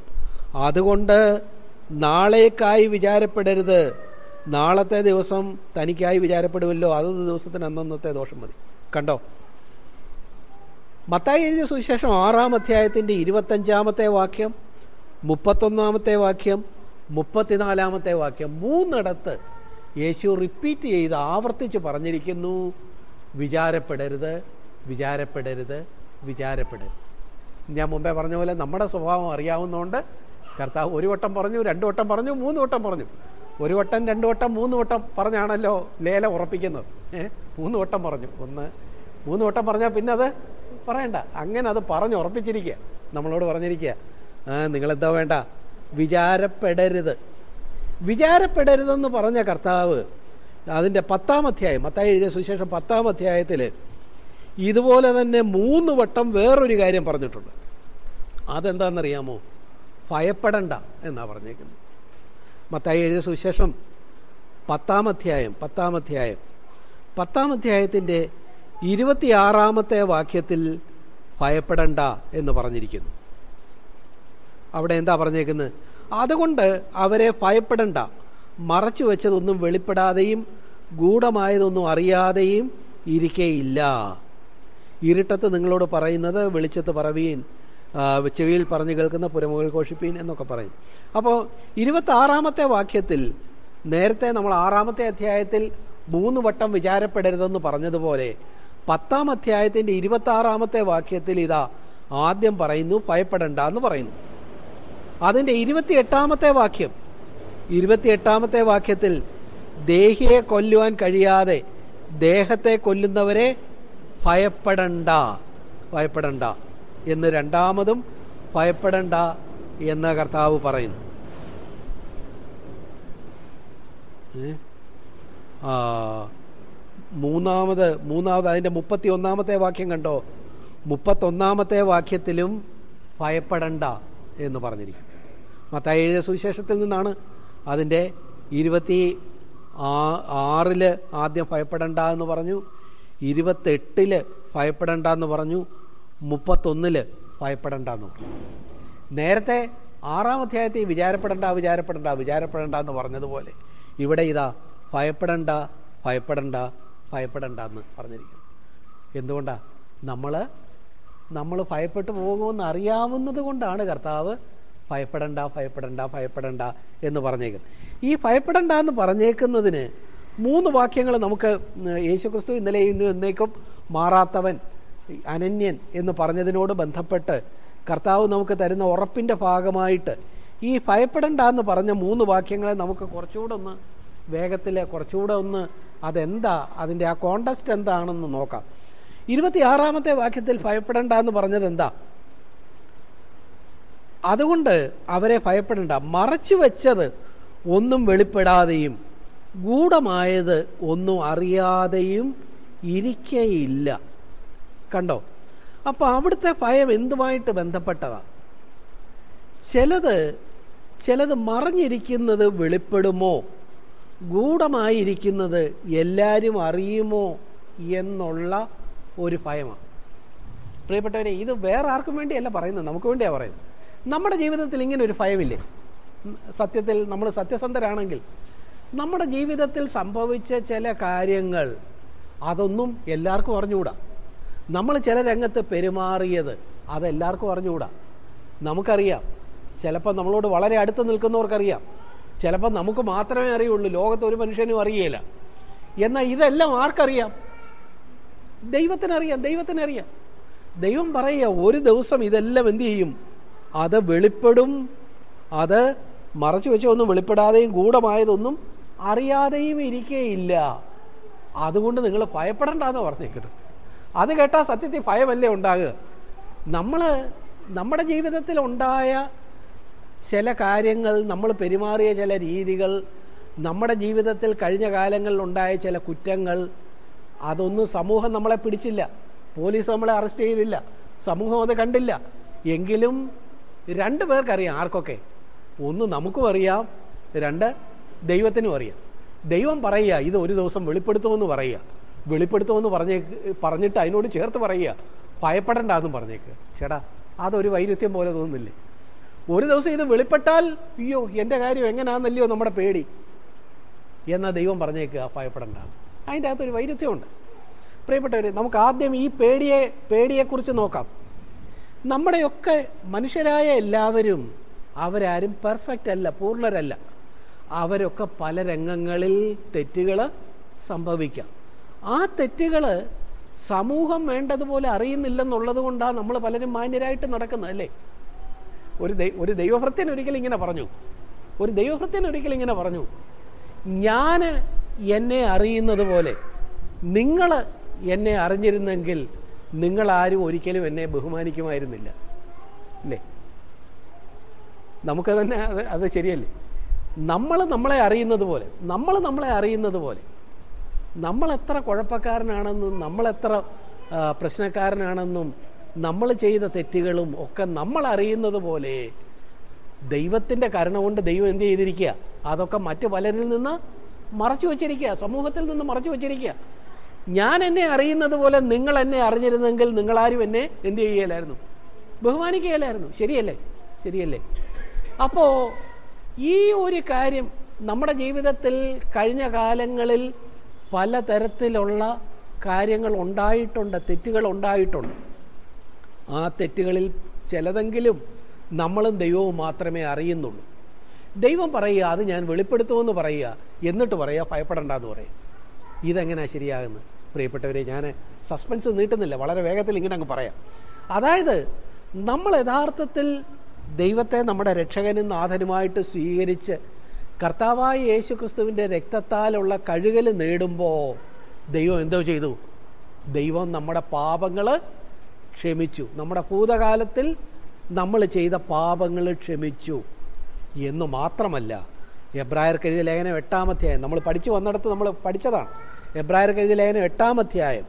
അതുകൊണ്ട് നാളേക്കായി വിചാരപ്പെടരുത്. നാളത്തെ ദിവസം തനിക്കായി വിചാരപ്പെടുമല്ലോ. അതത് ദിവസത്തിന് അന്നന്നത്തെ ദോഷം മതി. കണ്ടോ? മത്തായി എഴുതിയ സുവിശേഷം ആറാം അധ്യായത്തിന്റെ ഇരുപത്തഞ്ചാമത്തെ വാക്യം മുപ്പത്തൊന്നാമത്തെ വാക്യം മുപ്പത്തിനാലാമത്തെ വാക്യം മൂന്നിടത്ത് യേശു റിപ്പീറ്റ് ചെയ്ത് ആവർത്തിച്ച് പറഞ്ഞിരിക്കുന്നു വിചാരപ്പെടരുത് വിചാരപ്പെടരുത് വിചാരപ്പെടരുത്. ഞാൻ മുമ്പേ പറഞ്ഞ പോലെ നമ്മുടെ സ്വഭാവം അറിയാവുന്നതുകൊണ്ട് കർത്താവ് ഒരു വട്ടം പറഞ്ഞു രണ്ട് വട്ടം പറഞ്ഞു മൂന്ന് വട്ടം പറഞ്ഞു. ഒരു വട്ടം രണ്ട് വട്ടം മൂന്ന് വട്ടം പറഞ്ഞാണല്ലോ ലേലം ഉറപ്പിക്കുന്നത്. ഏ? മൂന്ന് വട്ടം പറഞ്ഞു. ഒന്ന് മൂന്ന് വട്ടം പറഞ്ഞാൽ പിന്നെ അത് പറയണ്ട. അങ്ങനെ അത് പറഞ്ഞു ഉറപ്പിച്ചിരിക്കുക നമ്മളോട് പറഞ്ഞിരിക്കുക ആ നിങ്ങളെന്താ വേണ്ട? വിചാരപ്പെടരുത്. വിചാരപ്പെടരുതെന്ന് പറഞ്ഞ കർത്താവ് അതിന്റെ പത്താം അധ്യായം മത്തായി എഴുതിയ സുശേഷം പത്താം അധ്യായത്തിൽ ഇതുപോലെ തന്നെ മൂന്ന് വട്ടം വേറൊരു കാര്യം പറഞ്ഞിട്ടുണ്ട്. അതെന്താണെന്നറിയാമോ? ഭയപ്പെടണ്ട എന്നാണ് പറഞ്ഞേക്കുന്നത്. മത്തായി എഴുതിയ സുവിശേഷം പത്താം അധ്യായം പത്താം അധ്യായം. പത്താം അധ്യായത്തിന്റെ ഇരുപത്തിയാറാമത്തെ വാക്യത്തിൽ ഭയപ്പെടണ്ട എന്ന് പറഞ്ഞിരിക്കുന്നു. അവിടെ എന്താ പറഞ്ഞേക്കുന്നത്? അതുകൊണ്ട് അവരെ ഭയപ്പെടണ്ട. മറച്ചു വെച്ചതൊന്നും വെളിപ്പെടാതെയും ഗൂഢമായതൊന്നും അറിയാതെയും ഇരിക്കേയില്ല. ഇരുട്ടത്ത് നിങ്ങളോട് പറയുന്നത് വെളിച്ചത്ത് പറവീൻ ചെവിയിൽ പറഞ്ഞു കേൾക്കുന്ന പുരമുകൾ കോഷിപ്പീൻ എന്നൊക്കെ പറയും. അപ്പോൾ ഇരുപത്തി ആറാമത്തെ വാക്യത്തിൽ നേരത്തെ നമ്മൾ ആറാമത്തെ അധ്യായത്തിൽ മൂന്ന് വട്ടം വിചാരപ്പെടരുതെന്ന് പറഞ്ഞതുപോലെ പത്താം അധ്യായത്തിന്റെ ഇരുപത്തി ആറാമത്തെ വാക്യത്തിൽ ഇതാ ആദ്യം പറയുന്നു ഭയപ്പെടണ്ട എന്ന് പറയുന്നു. അതിന്റെ ഇരുപത്തിയെട്ടാമത്തെ വാക്യം ഇരുപത്തിയെട്ടാമത്തെ വാക്യത്തിൽ ദേഹിയെ കൊല്ലുവാൻ കഴിയാതെ ദേഹത്തെ കൊല്ലുന്നവരെ ഭയപ്പെടണ്ട ഭയപ്പെടണ്ട. എന്ന് രണ്ടാമതും ഭയപ്പെടണ്ട എന്ന് കർത്താവ് പറയുന്നു. മൂന്നാമത് മൂന്നാമത് അതിന്റെ മുപ്പത്തി ഒന്നാമത്തെ വാക്യം കണ്ടോ? മുപ്പത്തൊന്നാമത്തെ വാക്യത്തിലും ഭയപ്പെടണ്ട എന്ന് പറഞ്ഞിരിക്കും മത്തായി സുവിശേഷത്തിൽ നിന്നാണ് അതിന്റെ ഇരുപത്തി ആറിൽ ആദ്യം ഭയപ്പെടണ്ട എന്ന് പറഞ്ഞു ഇരുപത്തെട്ടിൽ ഭയപ്പെടണ്ട എന്ന് പറഞ്ഞു മുപ്പത്തൊന്നിൽ ഭയപ്പെടേണ്ട എന്ന് പറഞ്ഞു. നേരത്തെ ആറാം അധ്യായത്തിൽ വിചാരപ്പെടണ്ട വിചാരപ്പെടണ്ട വിചാരപ്പെടണ്ട എന്ന് പറഞ്ഞതുപോലെ ഇവിടെ ഇതാ ഭയപ്പെടണ്ട ഭയപ്പെടണ്ട ഭയപ്പെടണ്ട എന്ന് പറഞ്ഞിരിക്കുന്നു. എന്തുകൊണ്ടാണ് നമ്മൾ നമ്മൾ ഭയപ്പെട്ടു പോകുമെന്ന് അറിയാവുന്നത് കൊണ്ടാണ് കർത്താവ് ഭയപ്പെടണ്ട ഭയപ്പെടണ്ട ഭയപ്പെടണ്ട എന്ന് പറഞ്ഞേക്കുന്നത്. ഈ ഭയപ്പെടണ്ട എന്ന് പറഞ്ഞേക്കുന്നതിന് മൂന്ന് വാക്യങ്ങൾ നമുക്ക് യേശുക്രിസ്തു ഇന്നലെ ഇന്ന് എന്നേക്കും മാറാത്തവൻ അനന്യൻ എന്ന് പറഞ്ഞതിനോട് ബന്ധപ്പെട്ട് കർത്താവ് നമുക്ക് തരുന്ന ഉറപ്പിന്റെ ഭാഗമായിട്ട് ഈ ഭയപ്പെടണ്ട എന്ന് പറഞ്ഞ മൂന്ന് വാക്യങ്ങളെ നമുക്ക് കുറച്ചുകൂടെ ഒന്ന് വേഗത്തിൽ കുറച്ചുകൂടെ ഒന്ന് അതെന്താ അതിന്റെ ആ കോണ്ടസ്റ്റ് എന്താണെന്ന് നോക്കാം. ഇരുപത്തിയാറാമത്തെ വാക്യത്തിൽ ഭയപ്പെടണ്ട എന്ന് പറഞ്ഞത് എന്താ അതുകൊണ്ട് അവരെ ഭയപ്പെടണ്ട. മറച്ചു വെച്ചത് ഒന്നും വെളിപ്പെടാതെയും ഗൂഢമായത് ഒന്നും അറിയാതെയും ഇരിക്കയില്ല. കണ്ടോ? അപ്പോൾ അവിടുത്തെ ഭയം എന്തുമായിട്ട് ബന്ധപ്പെട്ടതാ? ചിലത് ചിലത് മറിഞ്ഞിരിക്കുന്നത് വെളിപ്പെടുമോ? ഗൂഢമായിരിക്കുന്നത് എല്ലാവരും അറിയുമോ? എന്നുള്ള ഒരു ഭയമാണ്. പ്രിയപ്പെട്ടവരെ ഇത് വേറെ ആർക്കും വേണ്ടിയല്ല പറയുന്നത്. നമുക്ക് വേണ്ടിയാണ് പറയുന്നത്. നമ്മുടെ ജീവിതത്തിൽ ഇങ്ങനെ ഒരു ഭയമില്ലേ? സത്യത്തിൽ നമ്മൾ സത്യസന്ധരാണെങ്കിൽ നമ്മുടെ ജീവിതത്തിൽ സംഭവിച്ച ചില കാര്യങ്ങൾ അതൊന്നും എല്ലാവർക്കും അറിഞ്ഞുകൂടാ. നമ്മൾ ചില രംഗത്ത് പെരുമാറിയത് അതെല്ലാവർക്കും അറിഞ്ഞുകൂടാ. നമുക്കറിയാം. ചിലപ്പോൾ നമ്മളോട് വളരെ അടുത്ത് നിൽക്കുന്നവർക്കറിയാം. ചിലപ്പോൾ നമുക്ക് മാത്രമേ അറിയുള്ളൂ. ലോകത്ത് ഒരു മനുഷ്യനും അറിയില്ല എന്നാൽ ഇതെല്ലാം ആർക്കറിയാം? ദൈവത്തിനറിയാം ദൈവത്തിനറിയാം. ദൈവം പറയുക ഒരു ദിവസം ഇതെല്ലാം എന്തു ചെയ്യും? അത് വെളിപ്പെടും. അത് മറച്ചു വെച്ചൊന്നും വെളിപ്പെടാതെയും ഗൂഢമായതൊന്നും അറിയാതെയും ഇരിക്കേയില്ല. അതുകൊണ്ട് നിങ്ങൾ ഭയപ്പെടണ്ടെന്ന് പറഞ്ഞേക്കരുത് അത് കേട്ടാൽ സത്യത്തിൽ ഭയമല്ലേ ഉണ്ടാകുക? നമ്മൾ നമ്മുടെ ജീവിതത്തിൽ ഉണ്ടായ ചില കാര്യങ്ങൾ നമ്മൾ പെരുമാറിയ ചില രീതികൾ നമ്മുടെ ജീവിതത്തിൽ കഴിഞ്ഞ കാലങ്ങളിൽ ഉണ്ടായ ചില കുറ്റങ്ങൾ അതൊന്നും സമൂഹം നമ്മളെ പിടിച്ചില്ല. പോലീസ് നമ്മളെ അറസ്റ്റ് ചെയ്തില്ല. സമൂഹം അത് കണ്ടില്ല. എങ്കിലും രണ്ട് പേർക്കറിയാം ആർക്കൊക്കെ. ഒന്ന് നമുക്കും അറിയാം രണ്ട് ദൈവത്തിനും അറിയാം. ദൈവം പറയുക ഇത് ഒരു ദിവസം വെളിപ്പെടുത്തുമെന്ന് പറയുക. വെളിപ്പെടുത്തുമെന്ന് പറഞ്ഞേ പറഞ്ഞിട്ട് അതിനോട് ചേർത്ത് പറയുക. ഭയപ്പെടണ്ട എന്നും പറഞ്ഞേക്ക്. ചേട്ടാ അതൊരു വൈരുദ്ധ്യം പോലെ തോന്നുന്നില്ലേ? ഒരു ദിവസം ഇത് വെളിപ്പെട്ടാൽ അയ്യോ എന്റെ കാര്യം എങ്ങനെയാണെന്നല്ലയോ നമ്മുടെ പേടി. എന്നാ ദൈവം പറഞ്ഞേക്കുക ഭയപ്പെടണ്ട. അതിന്റെ അകത്തൊരു വൈരുദ്ധ്യമുണ്ട്. പ്രിയപ്പെട്ടവർ നമുക്ക് ആദ്യം ഈ പേടിയെ പേടിയെക്കുറിച്ച് നോക്കാം. നമ്മുടെയൊക്കെ മനുഷ്യരായ എല്ലാവരും അവരാരും പെർഫെക്റ്റ് അല്ല പൂർണരല്ല. അവരൊക്കെ പല രംഗങ്ങളിൽ തെറ്റുകൾ സംഭവിക്കാം. ആ തെറ്റുകൾ സമൂഹം വേണ്ടതുപോലെ അറിയുന്നില്ലെന്നുള്ളത് കൊണ്ടാണ് നമ്മൾ പലരും മാന്യരായിട്ട് നടക്കുന്നത് അല്ലേ? ഒരു ദൈ ഒരു ദൈവഭൃത്യൻ ഒരിക്കലും ഇങ്ങനെ പറഞ്ഞു. ഒരു ദൈവഭൃത്യൻ ഒരിക്കലും ഇങ്ങനെ പറഞ്ഞു ഞാൻ എന്നെ അറിയുന്നത് പോലെ നിങ്ങൾ എന്നെ അറിഞ്ഞിരുന്നെങ്കിൽ നിങ്ങളാരും ഒരിക്കലും എന്നെ ബഹുമാനിക്കുമായിരുന്നില്ല. അല്ലേ? നമുക്ക് തന്നെ അത് അത് ശരിയല്ലേ? നമ്മൾ നമ്മളെ അറിയുന്നത് പോലെ നമ്മൾ നമ്മളെ അറിയുന്നത് പോലെ നമ്മൾ എത്ര കുഴപ്പക്കാരനാണെന്നും നമ്മളെത്ര പ്രശ്നക്കാരനാണെന്നും നമ്മൾ ചെയ്ത തെറ്റുകളും ഒക്കെ നമ്മൾ അറിയുന്നത് പോലെ ദൈവത്തിന്റെ കരുണ കൊണ്ട് ദൈവം എന്ത് ചെയ്തിരിക്കുക? അതൊക്കെ മറ്റു പലരിൽ നിന്ന് മറച്ചു വച്ചിരിക്കുക. സമൂഹത്തിൽ നിന്ന് മറച്ചു വച്ചിരിക്കുക. ഞാൻ എന്നെ അറിയുന്നത് പോലെ നിങ്ങൾ എന്നെ അറിഞ്ഞിരുന്നെങ്കിൽ നിങ്ങളാരും എന്നെ എന്ത് ചെയ്യുകയില്ലായിരുന്നു ബഹുമാനിക്കുകയില്ലായിരുന്നു. ശരിയല്ലേ? ശരിയല്ലേ? അപ്പോൾ ഈ ഒരു കാര്യം നമ്മുടെ ജീവിതത്തിൽ കഴിഞ്ഞ കാലങ്ങളിൽ പലതരത്തിലുള്ള കാര്യങ്ങൾ ഉണ്ടായിട്ടുണ്ട് തെറ്റുകൾ ഉണ്ടായിട്ടുണ്ട്. ആ തെറ്റുകളിൽ ചിലതെങ്കിലും നമ്മളും ദൈവവും മാത്രമേ അറിയുന്നുള്ളൂ. ദൈവം പറയുക അത് ഞാൻ വെളിപ്പെടുത്തുമെന്ന് പറയുക. എന്നിട്ട് പറയുക ഭയപ്പെടണ്ടെന്ന് പറയും ഇതെങ്ങനെയാണ് ശരിയാകുന്നത്? പ്രിയപ്പെട്ടവരെ ഞാൻ സസ്പെൻസ് നീട്ടുന്നില്ല. വളരെ വേഗത്തിൽ ഇങ്ങനെ അങ്ങ് പറയാം. അതായത് നമ്മൾ യഥാർത്ഥത്തിൽ ദൈവത്തെ നമ്മുടെ രക്ഷകനും നാഥനുമായിട്ട് സ്വീകരിച്ച് കർത്താവായ യേശു ക്രിസ്തുവിന്റെ രക്തത്താലുള്ള കഴുകൽ നേടുമ്പോൾ ദൈവം എന്തോ ചെയ്തു? ദൈവം നമ്മുടെ പാപങ്ങൾ ക്ഷമിച്ചു. നമ്മുടെ ഭൂതകാലത്തിൽ നമ്മൾ ചെയ്ത പാപങ്ങൾ ക്ഷമിച്ചു എന്ന് മാത്രമല്ല എബ്രായർക്ക് എഴുതിയ ലേഖനം എട്ടാമധ്യായം നമ്മൾ പഠിച്ചു വന്നിടത്ത് നമ്മൾ പഠിച്ചതാണ്. എബ്രായർക്ക് എഴുതിയ ലേഖനം എട്ടാമധ്യായം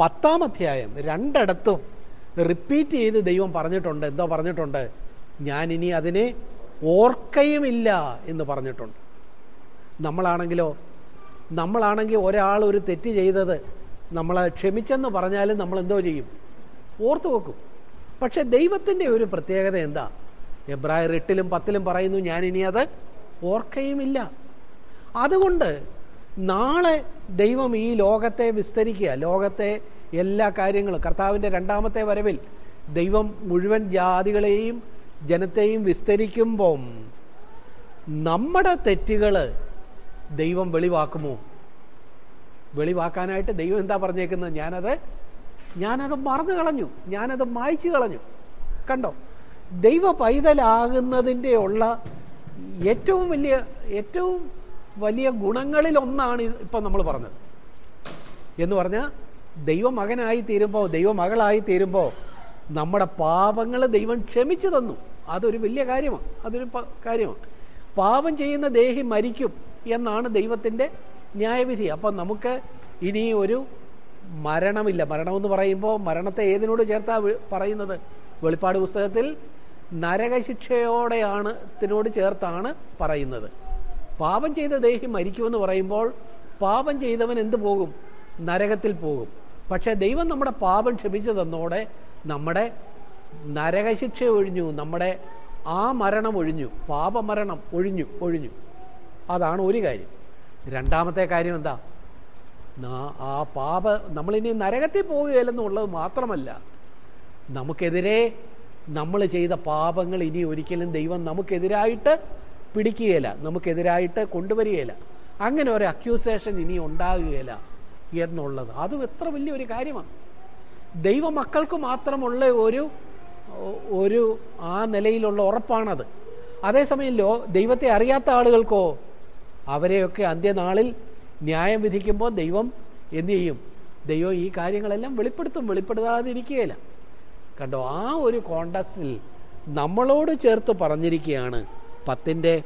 പത്താമധ്യായം രണ്ടിടത്തും റിപ്പീറ്റ് ചെയ്ത് ദൈവം പറഞ്ഞിട്ടുണ്ട്. എന്തോ പറഞ്ഞിട്ടുണ്ട്? ഞാനിനി അതിനെ ഓർക്കയുമില്ല എന്ന് പറഞ്ഞിട്ടുണ്ട്. നമ്മളാണെങ്കിലോ നമ്മളാണെങ്കിൽ ഒരാൾ ഒരു തെറ്റ് ചെയ്തത് നമ്മളെ ക്ഷമിച്ചെന്ന് പറഞ്ഞാലും നമ്മൾ എന്തോ ചെയ്യും. ഓർത്തു വെക്കും. പക്ഷെ ദൈവത്തിന്റെ ഒരു പ്രത്യേകത എന്താ? എബ്രായർ എട്ടിലും പത്തിലും പറയുന്നു ഞാൻ ഇനി അത് ഓർക്കയുമില്ല. അതുകൊണ്ട് നാളെ ദൈവം ഈ ലോകത്തെ വിസ്തരിക്കുക ലോകത്തെ എല്ലാ കാര്യങ്ങളും കർത്താവിന്റെ രണ്ടാമത്തെ വരവിൽ ദൈവം മുഴുവൻ ജാതികളെയും ജനത്തെയും വിസ്തരിക്കുമ്പം നമ്മുടെ തെറ്റുകൾ ദൈവം വെളിവാക്കുമോ? വെളിവാക്കാനായിട്ട് ദൈവം എന്താ പറഞ്ഞേക്കുന്നത്? ഞാനത് ഞാനത് മറന്നു കളഞ്ഞു. ഞാനത് മായ്ച്ചു കളഞ്ഞു. കണ്ടോ? ദൈവ പൈതലാകുന്നതിന്റെ ഉള്ള ഏറ്റവും വലിയ ഏറ്റവും വലിയ ഗുണങ്ങളിൽ ഒന്നാണ് ഇപ്പം നമ്മൾ പറഞ്ഞത്. എന്ന് പറഞ്ഞാൽ ദൈവമകനായി തീരുമ്പോൾ ദൈവമകളായി തീരുമ്പോൾ നമ്മുടെ പാപങ്ങൾ ദൈവം ക്ഷമിച്ചു തന്നു. അതൊരു വലിയ കാര്യമാണ്. അതൊരു കാര്യമാണ്. പാപം ചെയ്യുന്ന ദേഹി മരിക്കും എന്നാണ് ദൈവത്തിന്റെ ന്യായവിധി. അപ്പം നമുക്ക് ഇനി ഒരു മരണമില്ല. മരണമെന്ന് പറയുമ്പോൾ മരണത്തെ ഏതിനോട് ചേർത്താ പറയുന്നത്? വെളിപ്പാട് പുസ്തകത്തിൽ നരകശിക്ഷയോടെയാണ് ത്തിനോട് ചേർത്താണ് പറയുന്നത്. പാപം ചെയ്ത ദേഹി മരിക്കുമെന്ന് പറയുമ്പോൾ പാപം ചെയ്തവൻ എന്ത് പോകും? നരകത്തിൽ പോകും. പക്ഷേ ദൈവം നമ്മുടെ പാപം ക്ഷമിച്ചു തന്നോടെ നമ്മുടെ നരകശിക്ഷ ഒഴിഞ്ഞു നമ്മുടെ ആ മരണം ഒഴിഞ്ഞു പാപമരണം ഒഴിഞ്ഞു ഒഴിഞ്ഞു. അതാണ് ഒരു കാര്യം. രണ്ടാമത്തെ കാര്യം എന്താ? ആ പാപ നമ്മളിനി നരകത്തിൽ പോവുകയില്ലെന്നുള്ളത് മാത്രമല്ല നമുക്കെതിരെ നമ്മൾ ചെയ്ത പാപങ്ങൾ ഇനി ഒരിക്കലും ദൈവം നമുക്കെതിരായിട്ട് പിടിക്കുകയില്ല നമുക്കെതിരായിട്ട് കൊണ്ടുവരികയില്ല. അങ്ങനെ ഒരു അക്യൂസേഷൻ ഇനി ഉണ്ടാകുകയില്ല എന്നുള്ളത്. അതും എത്ര വലിയൊരു കാര്യമാണ്. ദൈവമക്കൾക്ക് മാത്രമുള്ള ഒരു ഒരു ആ നിലയിലുള്ള ഉറപ്പാണത്. അതേസമയം ലോ ദൈവത്തെ അറിയാത്ത ആളുകൾക്കോ അവരെയൊക്കെ അന്ത്യനാളിൽ ന്യായം വിധിക്കുമ്പോൾ ദൈവം എന്തു ചെയ്യും? ദൈവം ഈ കാര്യങ്ങളെല്ലാം വെളിപ്പെടുത്തും വെളിപ്പെടുത്താതിരിക്കുകയില്ല. കണ്ടോ ആ ഒരു കോണ്ടസ്റ്റിൽ നമ്മളോട് ചേർത്ത് പറഞ്ഞിരിക്കുകയാണ് പത്തിന്റെ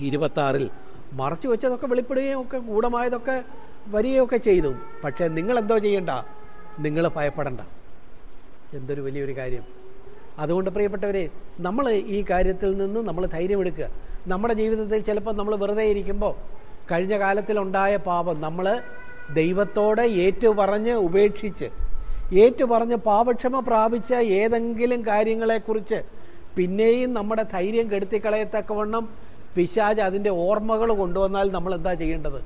ഇരുപത്താറിൽ. മറച്ചു വെച്ചതൊക്കെ വെളിപ്പെടുകയും ഒക്കെ കൂടമായതൊക്കെ വരികയൊക്കെ ചെയ്തു. പക്ഷേ നിങ്ങൾ എന്തോ ചെയ്യണ്ട. നിങ്ങൾ ഭയപ്പെടണ്ട. എന്തൊരു വലിയൊരു കാര്യം. അതുകൊണ്ട് പ്രിയപ്പെട്ടവരെ നമ്മൾ ഈ കാര്യത്തിൽ നിന്ന് നമ്മൾ ധൈര്യമെടുക്കുക. നമ്മുടെ ജീവിതത്തിൽ ചിലപ്പോൾ നമ്മൾ വെറുതെ ഇരിക്കുമ്പോൾ കഴിഞ്ഞ കാലത്തിലുണ്ടായ പാപം നമ്മൾ ദൈവത്തോടെ ഏറ്റുപറഞ്ഞ് ഉപേക്ഷിച്ച് ഏറ്റുപറഞ്ഞ് പാപക്ഷമ പ്രാപിച്ച ഏതെങ്കിലും കാര്യങ്ങളെക്കുറിച്ച് പിന്നെയും നമ്മുടെ ധൈര്യം കെടുത്തിക്കളയത്തക്കവണ്ണം പിശാജ് അതിന്റെ ഓർമ്മകൾ കൊണ്ടുവന്നാൽ നമ്മൾ എന്താ ചെയ്യേണ്ടത്?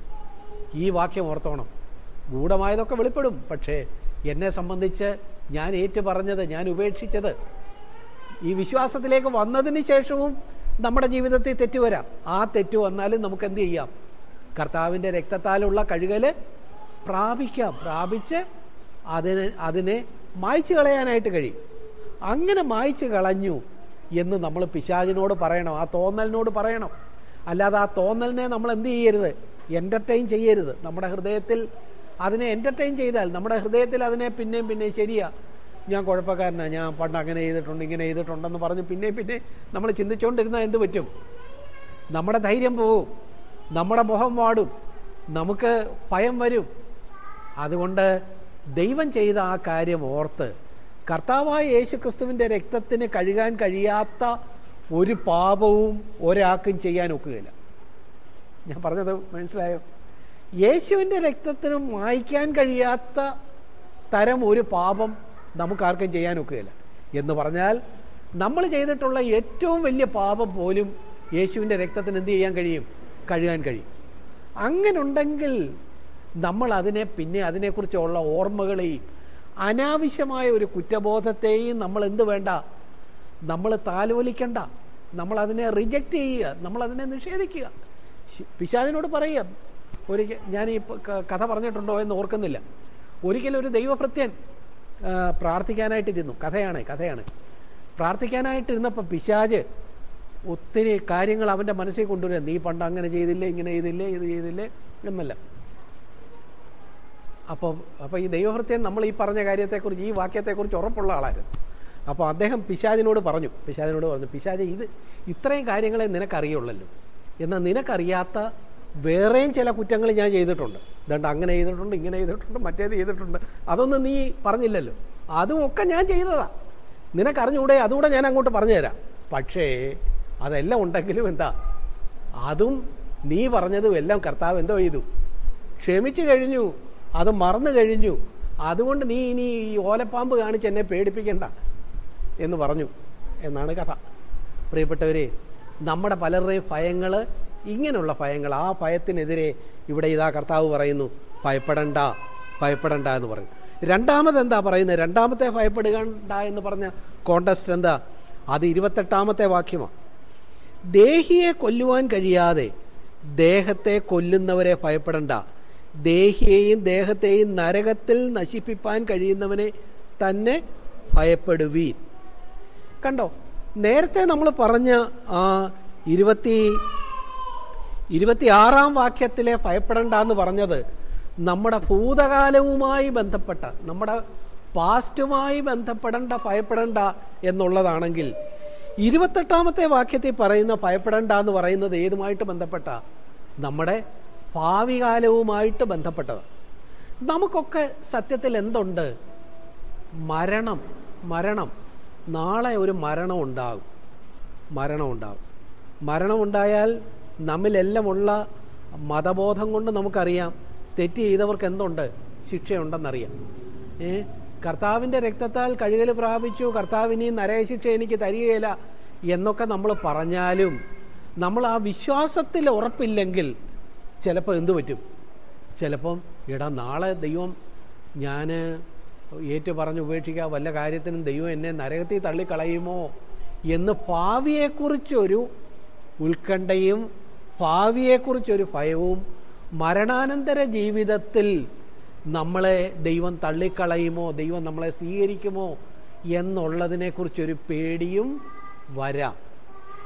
ഈ വാക്യം ഓർത്തോണം. ഗൂഢമായതൊക്കെ വെളിപ്പെടും. പക്ഷേ എന്നെ സംബന്ധിച്ച് ഞാൻ ഏറ്റു പറഞ്ഞത് ഞാൻ ഉപേക്ഷിച്ചത് ഈ വിശ്വാസത്തിലേക്ക് വന്നതിന് ശേഷവും നമ്മുടെ ജീവിതത്തിൽ തെറ്റ് വരാം. ആ തെറ്റ് വന്നാലും നമുക്ക് എന്ത് ചെയ്യാം? കർത്താവിന്റെ രക്തത്താലുള്ള കഴുകൽ പ്രാപിക്കാം. പ്രാപിച്ച് അതിന് അതിനെ മായ്ച്ചു കളയാനായിട്ട് കഴിയും. അങ്ങനെ മായ്ച്ചു കളഞ്ഞു എന്ന് നമ്മൾ പിശാചിനോട് പറയണം. ആ തോന്നലിനോട് പറയണം. അല്ലാതെ ആ തോന്നലിനെ നമ്മൾ എന്ത് ചെയ്യരുത്? എന്റർടൈൻ ചെയ്യരുത്. നമ്മുടെ ഹൃദയത്തിൽ അതിനെ എന്റർടൈൻ ചെയ്താൽ നമ്മുടെ ഹൃദയത്തിൽ അതിനെ പിന്നെയും പിന്നെയും ശരിയാ. ഞാൻ കുഴപ്പക്കാരനാണ് ഞാൻ പണ്ട് അങ്ങനെ ചെയ്തിട്ടുണ്ട് ഇങ്ങനെ ചെയ്തിട്ടുണ്ടെന്ന് പറഞ്ഞ് പിന്നെ പിന്നെ നമ്മൾ ചിന്തിച്ചുകൊണ്ടിരുന്നാൽ എന്ത് പറ്റും? നമ്മുടെ ധൈര്യം പോവും നമ്മുടെ മുഖം വാടും നമുക്ക് ഭയം വരും. അതുകൊണ്ട് ദൈവം ചെയ്ത ആ കാര്യം ഓർത്ത് കർത്താവായ യേശു ക്രിസ്തുവിന്റെ രക്തത്തിന് കഴുകാൻ കഴിയാത്ത ഒരു പാപവും ഒരാൾക്കും ചെയ്യാൻ ഒക്കുകയില്ല. ഞാൻ പറഞ്ഞത് മനസ്സിലായോ? യേശുവിന്റെ രക്തത്തിന് മായ്ക്കാൻ കഴിയാത്ത തരം ഒരു പാപം നമുക്കാർക്കും ചെയ്യാൻ ഒക്കുകയില്ല എന്ന് പറഞ്ഞാൽ നമ്മൾ ചെയ്തിട്ടുള്ള ഏറ്റവും വലിയ പാപം പോലും യേശുവിന്റെ രക്തത്തിന് എന്ത് ചെയ്യാൻ കഴിയും? കഴുകാൻ കഴിയും. അങ്ങനുണ്ടെങ്കിൽ നമ്മൾ അതിനെ പിന്നെ അതിനെക്കുറിച്ചുള്ള ഓർമ്മകളെയും അനാവശ്യമായ ഒരു കുറ്റബോധത്തെയും നമ്മൾ എന്ത് വേണ്ട? നമ്മൾ താലോലിക്കണ്ട. നമ്മൾ അതിനെ റിജക്റ്റ് ചെയ്യുക. നമ്മൾ അതിനെ നിഷേധിക്കുക. പിശാദിനോട് പറയുക ഒരിക്കൽ ഞാൻ ഈ കഥ പറഞ്ഞിട്ടുണ്ടോ എന്ന് ഓർക്കുന്നില്ല. ഒരിക്കലും ഒരു ദൈവഭൃത്യൻ പ്രാർത്ഥിക്കാനായിട്ടിരുന്നു കഥയാണ് കഥയാണ്. പ്രാർത്ഥിക്കാനായിട്ടിരുന്നപ്പോൾ പിശാജ് ഒത്തിരി കാര്യങ്ങൾ അവന്റെ മനസ്സിൽ കൊണ്ടുവരിക നീ പണ്ട് അങ്ങനെ ചെയ്തില്ലേ ഇങ്ങനെ ചെയ്തില്ലേ ഇത് ചെയ്തില്ലേ എന്നല്ല. അപ്പോൾ അപ്പോൾ ഈ ദൈവഹൃത്യം നമ്മൾ ഈ പറഞ്ഞ കാര്യത്തെക്കുറിച്ച് ഈ വാക്യത്തെക്കുറിച്ച് ഉറപ്പുള്ള ആളായിരുന്നു. അപ്പോൾ അദ്ദേഹം പിശാജിനോട് പറഞ്ഞു പിശാജിനോട് പറഞ്ഞു പിശാജ് ഇത് ഇത്രയും കാര്യങ്ങളെ നിനക്കറിയുള്ളല്ലോ. എന്നാൽ നിനക്കറിയാത്ത വേറെയും ചില കുറ്റങ്ങൾ ഞാൻ ചെയ്തിട്ടുണ്ട്. ഇതുകൊണ്ട് അങ്ങനെ ചെയ്തിട്ടുണ്ട് ഇങ്ങനെ ചെയ്തിട്ടുണ്ട് മറ്റേത് ചെയ്തിട്ടുണ്ട്. അതൊന്നും നീ പറഞ്ഞില്ലല്ലോ. അതും ഒക്കെ ഞാൻ ചെയ്തതാ. നിനക്കറിഞ്ഞൂടെ? അതുകൂടെ ഞാൻ അങ്ങോട്ട് പറഞ്ഞു തരാം പക്ഷേ അതെല്ലാം ഉണ്ടെങ്കിലും എന്താ? അതും നീ പറഞ്ഞതും എല്ലാം കർത്താവ് എന്തോ ചെയ്തു. ക്ഷമിച്ചു കഴിഞ്ഞു. അത് മറന്നു കഴിഞ്ഞു. അതുകൊണ്ട് നീ ഇനി ഈ ഓലപ്പാമ്പ് കാണിച്ച് എന്നെ പേടിപ്പിക്കണ്ട എന്ന് പറഞ്ഞു. എന്നാണ് കഥ. പ്രിയപ്പെട്ടവരെ നമ്മുടെ പലരുടെയും ഭയങ്ങൾ ഇങ്ങനെയുള്ള ഭയങ്ങൾ ആ ഭയത്തിനെതിരെ ഇവിടെ ഇതാ കർത്താവ് പറയുന്നു ഭയപ്പെടണ്ട ഭയപ്പെടണ്ട എന്ന് പറയും. രണ്ടാമത് എന്താ പറയുന്നത്? രണ്ടാമത്തെ ഭയപ്പെടുകണ്ട എന്ന് പറഞ്ഞ കോണ്ടസ്റ്റ് എന്താ? അത് ഇരുപത്തെട്ടാമത്തെ വാക്യമാണ് ദേഹിയെ കൊല്ലുവാൻ കഴിയാതെ ദേഹത്തെ കൊല്ലുന്നവരെ ഭയപ്പെടണ്ട. ദേഹിയെയും ദേഹത്തെയും നരകത്തിൽ നശിപ്പിപ്പാൻ കഴിയുന്നവനെ തന്നെ ഭയപ്പെടുവീൻ. കണ്ടോ? നേരത്തെ നമ്മൾ പറഞ്ഞ ആ ഇരുപത്തി ഇരുപത്തിയാറാം വാക്യത്തിലെ ഭയപ്പെടണ്ട എന്ന് പറഞ്ഞത് നമ്മുടെ ഭൂതകാലവുമായി ബന്ധപ്പെട്ട നമ്മുടെ പാസ്റ്റുമായി ബന്ധപ്പെടേണ്ട ഭയപ്പെടണ്ട എന്നുള്ളതാണെങ്കിൽ ഇരുപത്തെട്ടാമത്തെ വാക്യത്തിൽ പറയുന്ന ഭയപ്പെടണ്ട എന്ന് പറയുന്നത് ഏതുമായിട്ട് ബന്ധപ്പെട്ട? നമ്മുടെ ഭാവി കാലവുമായിട്ട് ബന്ധപ്പെട്ടത്. നമുക്കൊക്കെ സത്യത്തിൽ എന്തുണ്ട്? മരണം മരണം. നാളെ ഒരു മരണം ഉണ്ടാകും മരണം ഉണ്ടാകും നമ്മിലെല്ലാമുള്ള മതബോധം കൊണ്ട് നമുക്കറിയാം തെറ്റ് ചെയ്തവർക്ക് എന്തുണ്ട് ശിക്ഷയുണ്ടെന്നറിയാം. ഏ? കർത്താവിന്റെ രക്തത്താൽ കഴുകൽ പ്രാപിച്ചു കർത്താവിനി നരകശിക്ഷ എനിക്ക് തരികയില്ല എന്നൊക്കെ നമ്മൾ പറഞ്ഞാലും നമ്മൾ ആ വിശ്വാസത്തിൽ ഉറപ്പില്ലെങ്കിൽ ചിലപ്പോൾ എന്തു പറ്റും? ചിലപ്പം ഇടാ നാളെ ദൈവം ഞാൻ ഏറ്റു പറഞ്ഞ് ഉപേക്ഷിക്കുക വല്ല കാര്യത്തിനും ദൈവം എന്നെ നരകത്തിൽ തള്ളിക്കളയുമോ എന്ന് ഭാവിയെക്കുറിച്ചൊരു ഉത്കണ്ഠയും ഭാവിയെക്കുറിച്ചൊരു ഭയവും മരണാനന്തര ജീവിതത്തിൽ നമ്മളെ ദൈവം തള്ളിക്കളയുമോ ദൈവം നമ്മളെ സ്വീകരിക്കുമോ എന്നുള്ളതിനെക്കുറിച്ചൊരു പേടിയും വരാം.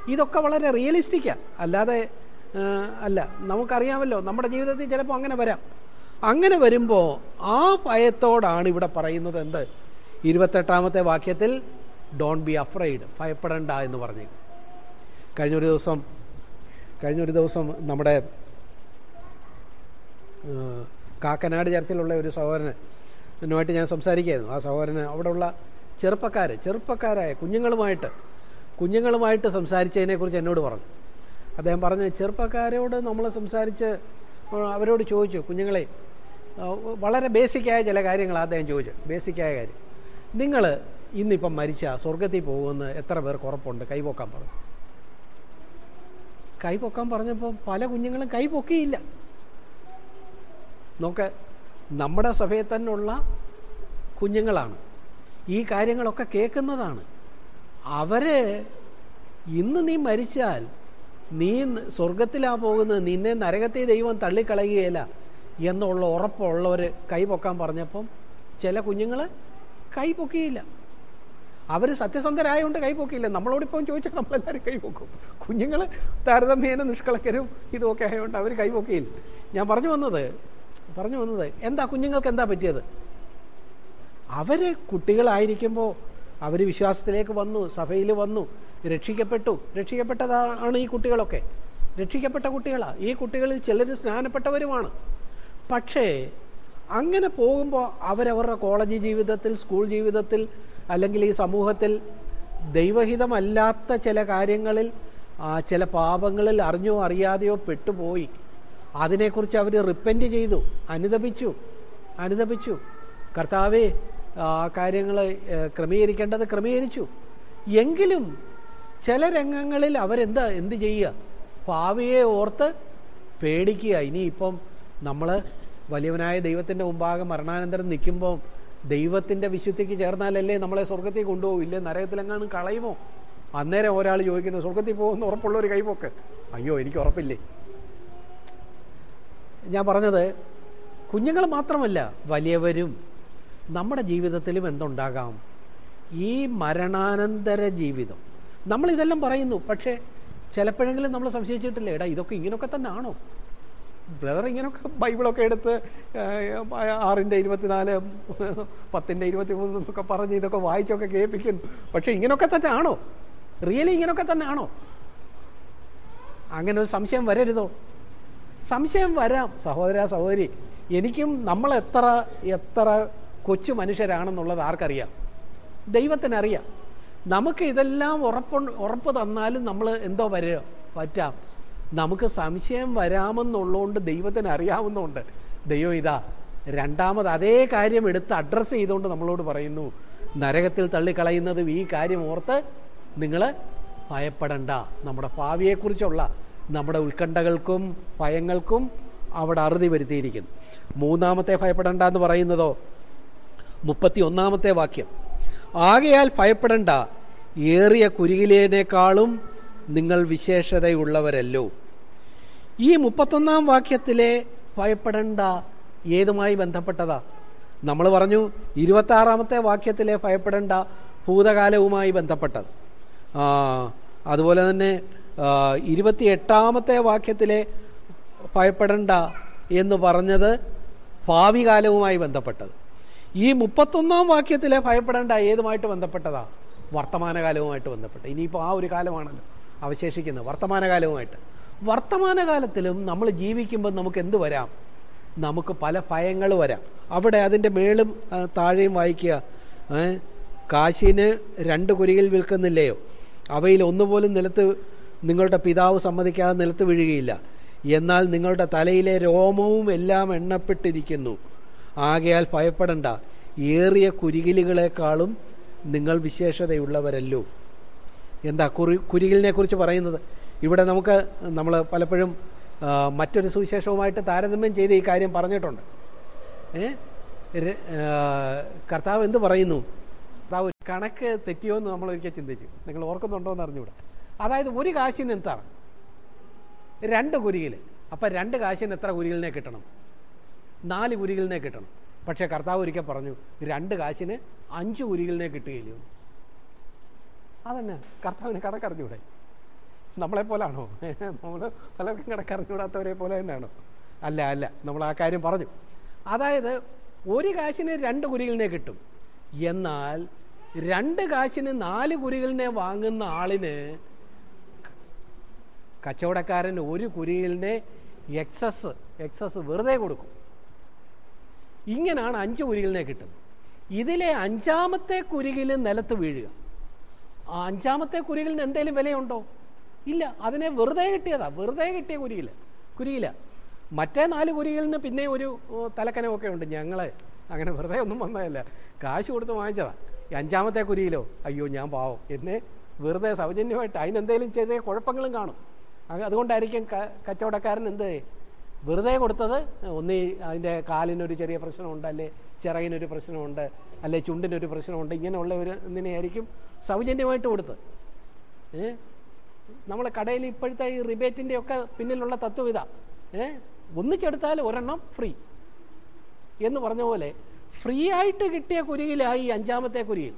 ഇതൊക്കെ വളരെ റിയലിസ്റ്റിക്കാണ് അല്ലാതെ അല്ല നമുക്കറിയാമല്ലോ നമ്മുടെ ജീവിതത്തിൽ ചിലപ്പോൾ അങ്ങനെ വരാം. അങ്ങനെ വരുമ്പോൾ ആ ഭയത്തോടാണ് ഇവിടെ പറയുന്നത് എന്ത്? ഇരുപത്തെട്ടാമത്തെ വാക്യത്തിൽ ഡോണ്ട് ബി അഫ്രൈഡ് ഭയപ്പെടണ്ട എന്ന് പറഞ്ഞു കഴിഞ്ഞൊരു ദിവസം കഴിഞ്ഞൊരു ദിവസം നമ്മുടെ കാക്കനാട് ചർച്ചിലുള്ള ഒരു സഹോദരന് എന്നുമായിട്ട് ഞാൻ സംസാരിക്കുകയായിരുന്നു. ആ സഹോദരന് അവിടെയുള്ള ചെറുപ്പക്കാർ ചെറുപ്പക്കാരായ കുഞ്ഞുങ്ങളുമായിട്ട് കുഞ്ഞുങ്ങളുമായിട്ട് സംസാരിച്ചതിനെക്കുറിച്ച് എന്നോട് പറഞ്ഞു. അദ്ദേഹം പറഞ്ഞു ചെറുപ്പക്കാരോട് നമ്മൾ സംസാരിച്ച് അവരോട് ചോദിച്ചു കുഞ്ഞുങ്ങളെ വളരെ ബേസിക്കായ ചില കാര്യങ്ങൾ അദ്ദേഹം ചോദിച്ചു ബേസിക്കായ കാര്യം. നിങ്ങൾ ഇന്നിപ്പം മരിച്ച സ്വർഗത്തിൽ പോകുമെന്ന് എത്ര പേർക്ക് ഉറപ്പുണ്ട്? കൈപോക്കാൻ പറഞ്ഞു. കൈപൊക്കാൻ പറഞ്ഞപ്പോൾ പല കുഞ്ഞുങ്ങളും കൈ പൊക്കിയില്ല. നോക്ക് നമ്മുടെ സഭയിൽ തന്നെയുള്ള കുഞ്ഞുങ്ങളാണ്. ഈ കാര്യങ്ങളൊക്കെ കേൾക്കുന്നതാണ്. അവർ ഇന്ന് നീ മരിച്ചാൽ നീ സ്വർഗത്തിലാ പോകുന്നത് നിന്നെ നരകത്തെ ദൈവം തള്ളിക്കളയുകയില്ല എന്നുള്ള ഉറപ്പുള്ളവർ കൈ പൊക്കാൻ പറഞ്ഞപ്പം ചില കുഞ്ഞുങ്ങൾ കൈ പൊക്കിയില്ല. അവർ സത്യസന്ധരായതുകൊണ്ട് കൈപോക്കില്ല. നമ്മളോടിപ്പം ചോദിച്ചാൽ നമ്മളെല്ലാവരും കൈപോക്കും. കുഞ്ഞുങ്ങൾ താരതമ്യേന നിഷ്കളക്കരും ഇതുമൊക്കെ ആയതുകൊണ്ട് അവർ കൈപോക്കിയില്ല. ഞാൻ പറഞ്ഞു വന്നത് പറഞ്ഞു വന്നത് എന്താ കുഞ്ഞുങ്ങൾക്ക് എന്താ പറ്റിയത്? അവർ കുട്ടികളായിരിക്കുമ്പോൾ അവർ വിശ്വാസത്തിലേക്ക് വന്നു സഭയിൽ വന്നു രക്ഷിക്കപ്പെട്ടു. രക്ഷിക്കപ്പെട്ടതാണ് ഈ കുട്ടികളൊക്കെ. രക്ഷിക്കപ്പെട്ട കുട്ടികളാണ് ഈ കുട്ടികളിൽ ചിലർ സ്നാനപ്പെട്ടവരുമാണ്. പക്ഷേ അങ്ങനെ പോകുമ്പോൾ അവരവരുടെ കോളേജ് ജീവിതത്തിൽ സ്കൂൾ ജീവിതത്തിൽ അല്ലെങ്കിൽ ഈ സമൂഹത്തിൽ ദൈവഹിതമല്ലാത്ത ചില കാര്യങ്ങളിൽ ചില പാപങ്ങളിൽ അറിഞ്ഞോ അറിയാതെയോ പെട്ടുപോയി. അതിനെക്കുറിച്ച് അവർ റിപ്പന്റ് ചെയ്തു അനുദപിച്ചു അനുദപിച്ചു കർത്താവെ ആ കാര്യങ്ങൾ ക്രമീകരിക്കേണ്ടത് ക്രമീകരിച്ചു. എങ്കിലും ചില രംഗങ്ങളിൽ അവരെന്താ എന്ത് ചെയ്യുക? പാവിയെ ഓർത്ത് പേടിക്കുക. ഇനിയിപ്പം നമ്മൾ വലിയവനായ ദൈവത്തിന്റെ മുമ്പാകെ മരണാനന്തരം നിൽക്കുമ്പോൾ ദൈവത്തിന്റെ വിശുദ്ധിക്ക് ചേർന്നാലല്ലേ നമ്മളെ സ്വർഗത്തിൽ കൊണ്ടുപോകും? ഇല്ലേ നരകത്തിലെങ്ങാനും കളയുമോ? അന്നേരം ഒരാൾ ചോദിക്കുന്നത് സ്വർഗത്തിൽ പോകുന്ന ഉറപ്പുള്ള ഒരു കൈപോക്ക്. അയ്യോ എനിക്ക് ഉറപ്പില്ലേ? ഞാൻ പറഞ്ഞത് കുഞ്ഞുങ്ങൾ മാത്രമല്ല വലിയവരും നമ്മുടെ ജീവിതത്തിലും എന്തുണ്ടാകാം? ഈ മരണാനന്തര ജീവിതം. നമ്മൾ ഇതെല്ലാം പറയുന്നു പക്ഷേ ചിലപ്പോഴെങ്കിലും നമ്മൾ സംശയിച്ചിട്ടില്ല എടാ ഇതൊക്കെ ഇങ്ങനെയൊക്കെ തന്നെ ആണോ ബ്രദർ ഇങ്ങനെയൊക്കെ ബൈബിളൊക്കെ എടുത്ത് ആറിന്റെ ഇരുപത്തിനാല് പത്തിന്റെ ഇരുപത്തി മൂന്ന് എന്നൊക്കെ പറഞ്ഞ് ഇതൊക്കെ വായിച്ചൊക്കെ കേൾപ്പിക്കുന്നു. പക്ഷേ ഇങ്ങനെയൊക്കെ തന്നെ ആണോ? റിയലി ഇങ്ങനെയൊക്കെ തന്നെ ആണോ? അങ്ങനെ ഒരു സംശയം വരരുതോ? സംശയം വരാം സഹോദര സഹോദരി. എനിക്കും നമ്മൾ എത്ര എത്ര കൊച്ചു മനുഷ്യരാണെന്നുള്ളത് ആർക്കറിയാം? ദൈവത്തിനറിയാം. നമുക്ക് ഇതെല്ലാം ഉറപ്പ് ഉറപ്പ് തന്നാലും നമ്മൾ എന്തോ വരുക പറ്റാം. നമുക്ക് സംശയം വരാമെന്നുള്ളതുകൊണ്ട് ദൈവത്തിന് അറിയാവുന്നതുകൊണ്ട് ദൈവം ഇതാ രണ്ടാമത് അതേ കാര്യം എടുത്ത് അഡ്രസ്സ് ചെയ്തുകൊണ്ട് നമ്മളോട് പറയുന്നു. നരകത്തിൽ തള്ളിക്കളയുന്നതും ഈ കാര്യം ഓർത്ത് നിങ്ങൾ ഭയപ്പെടണ്ട. നമ്മുടെ ഭാവിയെക്കുറിച്ചുള്ള നമ്മുടെ ഉത്കണ്ഠകൾക്കും ഭയങ്ങൾക്കും അവിടെ അറുതി വരുത്തിയിരിക്കുന്നു. മൂന്നാമത്തെ ഭയപ്പെടണ്ട എന്ന് പറയുന്നതോ? മുപ്പത്തി ഒന്നാമത്തെ വാക്യം. ആകയാൽ ഭയപ്പെടണ്ട. ഏറിയ കുരുകിലേനേക്കാളും നിങ്ങൾ വിശേഷതയുള്ളവരല്ലോ. ഈ മുപ്പത്തൊന്നാം വാക്യത്തിലെ ഭയപ്പെടേണ്ട ഏതുമായി ബന്ധപ്പെട്ടതാ? നമ്മൾ പറഞ്ഞു ഇരുപത്താറാമത്തെ വാക്യത്തിലെ ഭയപ്പെടേണ്ട ഭൂതകാലവുമായി ബന്ധപ്പെട്ടത്. അതുപോലെ തന്നെ ഇരുപത്തി എട്ടാമത്തെ വാക്യത്തിലെ ഭയപ്പെടേണ്ട എന്ന് പറഞ്ഞത് ഭാവി കാലവുമായി ബന്ധപ്പെട്ടത്. ഈ മുപ്പത്തൊന്നാം വാക്യത്തിലെ ഭയപ്പെടേണ്ട ഏതുമായിട്ട് ബന്ധപ്പെട്ടതാ? വർത്തമാനകാലവുമായിട്ട് ബന്ധപ്പെട്ട് ഇനിയിപ്പോൾ ആ ഒരു കാലമാണല്ലോ. അവശേഷിക്കുന്നത് വർത്തമാനകാലവുമായിട്ട്. വർത്തമാനകാലത്തിലും നമ്മൾ ജീവിക്കുമ്പോൾ നമുക്ക് എന്ത് വരാം? നമുക്ക് പല ഭയങ്ങൾ വരാം. അവിടെ അതിന്റെ മേളും താഴെയും വായിക്കുക. കാശിന് രണ്ട് കുരികിൽ വിൽക്കുന്നില്ലയോ? അവയിൽ ഒന്നുപോലും നിലത്ത് നിങ്ങളുടെ പിതാവ് സമ്മതിക്കാതെ നിലത്ത് വീഴുകയില്ല. എന്നാൽ നിങ്ങളുടെ തലയിലെ രോമവും എല്ലാം എണ്ണപ്പെട്ടിരിക്കുന്നു. ആകയാൽ ഭയപ്പെടണ്ട. ഏറിയ കുരികിലുകളെക്കാളും നിങ്ങൾ വിശേഷതയുള്ളവരല്ലോ. എന്താ കുറി കുരികിലിനെ കുറിച്ച് പറയുന്നത്? ഇവിടെ നമുക്ക് നമ്മൾ പലപ്പോഴും മറ്റൊരു സുവിശേഷവുമായിട്ട് താരതമ്യം ചെയ്ത് ഈ കാര്യം പറഞ്ഞിട്ടുണ്ട്. കർത്താവ് എന്ത് പറയുന്നു? കർത്താവ് കണക്ക് തെറ്റിയോ എന്ന് നമ്മൾ ഒരിക്കൽ ചിന്തിച്ചു. നിങ്ങൾ ഓർക്കുന്നുണ്ടോ എന്ന് അറിഞ്ഞുകൂടെ. അതായത് ഒരു കാശിന് എന്താണ്? രണ്ട് കുരികിൽ. അപ്പം രണ്ട് കാശിന് എത്ര കുരികളിനെ കിട്ടണം? നാല് കുരികളിനെ കിട്ടണം. പക്ഷേ കർത്താവ് ഒരിക്കൽ പറഞ്ഞു രണ്ട് കാശിന് അഞ്ച് കുരികളിനെ കിട്ടുകയില്ലയോ അതന്നെ. കർത്താവിന് കടക്കറിഞ്ഞൂടെ? നമ്മളെ പോലാണോ നമ്മൾ പലർക്കും കടക്കറിഞ്ഞൂടാത്തവരെ പോലെ തന്നെയാണോ. അല്ല അല്ല. നമ്മൾ ആ കാര്യം പറഞ്ഞു. അതായത് ഒരു കാശിന് രണ്ട് കുരികളിനെ കിട്ടും. എന്നാൽ രണ്ട് കാശിന് നാല് കുരികളിനെ വാങ്ങുന്ന ആളിന് കച്ചവടക്കാരൻ ഒരു കുരികളിനെ എക്സസ് എക്സസ് വെറുതെ കൊടുക്കും. ഇങ്ങനെയാണ് അഞ്ച് കുരികളിനെ കിട്ടുന്നത്. ഇതിലെ അഞ്ചാമത്തെ കുരികിൽ നിലത്ത് വീഴുക. അഞ്ചാമത്തെ കുരികളിന് എന്തെങ്കിലും വിലയുണ്ടോ? ഇല്ല. അതിനെ വെറുതെ കിട്ടിയതാ. വെറുതെ കിട്ടിയ കുരുകിൽ കുരിയില മറ്റേ നാല് നിന്ന് പിന്നെ ഒരു തലക്കനമൊക്കെ ഉണ്ട്. ഞങ്ങളെ അങ്ങനെ വെറുതെ ഒന്നും വന്നതല്ല. കാശ് കൊടുത്ത് വാങ്ങിച്ചതാ. ഈ അഞ്ചാമത്തെ കുരിയിലോ അയ്യോ ഞാൻ പാവം. എന്നെ വെറുതെ സൗജന്യമായിട്ട് അതിനെന്തെങ്കിലും ചെറിയ കുഴപ്പങ്ങളും കാണും. അതുകൊണ്ടായിരിക്കും കച്ചവടക്കാരൻ എന്ത്? വെറുതെ കൊടുത്തത് ഒന്നീ അതിന്റെ കാലിനൊരു ചെറിയ പ്രശ്നമുണ്ട് അല്ലെ ചിറകിനൊരു പ്രശ്നമുണ്ട് അല്ലെ ചുണ്ടിനൊരു പ്രശ്നമുണ്ട് ഇങ്ങനെയുള്ള ഒരു ഇതിനെയായിരിക്കും സൗജന്യമായിട്ട് കൊടുത്ത്. ഏ? നമ്മളെ കടയിൽ ഇപ്പോഴത്തെ ഈ റിബേറ്റിന്റെ ഒക്കെ പിന്നിലുള്ള തത്വം ഇതാ. ഏ? ഒന്നിച്ചെടുത്താൽ ഒരെണ്ണം ഫ്രീ. എന്ന് പറഞ്ഞ പോലെ ഫ്രീ ആയിട്ട് കിട്ടിയ കുരുകിലായി ഈ അഞ്ചാമത്തെ കുരുകിൽ.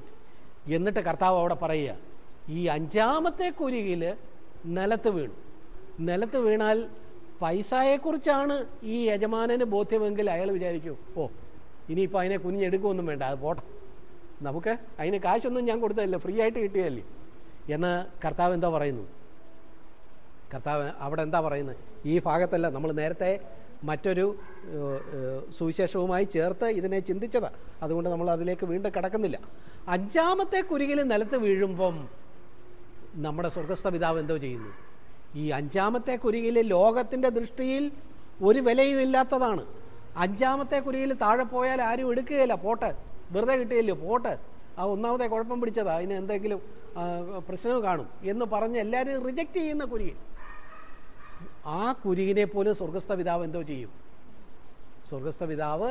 എന്നിട്ട് കർത്താവ് അവിടെ പറയുക ഈ അഞ്ചാമത്തെ കുരുകിൽ നിലത്ത് വീണു. നിലത്ത് വീണാൽ പൈസയെക്കുറിച്ചാണ് ഈ യജമാനന് ബോധ്യമെങ്കിൽ അയാൾ വിചാരിക്കും ഓ ഇനിയിപ്പോൾ അതിനെ കുഞ്ഞെടുക്കുമൊന്നും വേണ്ട അത് പോട്ടെ. നമുക്ക് അതിന് കാശൊന്നും ഞാൻ കൊടുത്തതല്ല ഫ്രീ ആയിട്ട് കിട്ടിയതല്ലേ. എന്ന് കർത്താവ് എന്താ പറയുന്നു. കർത്താവ് അവിടെ എന്താ പറയുന്നത്? ഈ ഭാഗത്തല്ല നമ്മൾ നേരത്തെ മറ്റൊരു സുവിശേഷവുമായി ചേർത്ത് ഇതിനെ ചിന്തിച്ചതാ. അതുകൊണ്ട് നമ്മൾ അതിലേക്ക് വീണ്ടും കടക്കുന്നില്ല. അഞ്ചാമത്തെ കുരുകിൽ നിലത്ത് വീഴുമ്പം നമ്മുടെ സ്വർഗസ്ഥ പിതാവ് എന്തോ ചെയ്യുന്നു? ഈ അഞ്ചാമത്തെ കുരുകിൽ ലോകത്തിന്റെ ദൃഷ്ടിയിൽ ഒരു വിലയും ഇല്ലാത്തതാണ് അഞ്ചാമത്തെ കുരുകിൽ താഴെ പോയാൽ ആരും എടുക്കുകയില്ല പോട്ടെ. വെറുതെ കിട്ടുകയില്ലോ പോട്ടെ. ആ ഒന്നാമത്തെ കുഴപ്പം പിടിച്ചതാ. അതിന് എന്തെങ്കിലും പ്രശ്നം കാണും എന്ന് പറഞ്ഞ് എല്ലാവരും റിജക്റ്റ് ചെയ്യുന്ന കുരുകൻ ആ കുരുകിനെ പോലും സ്വർഗസ്ഥ പിതാവ് എന്തോ ചെയ്യും? സ്വർഗസ്ഥ പിതാവ്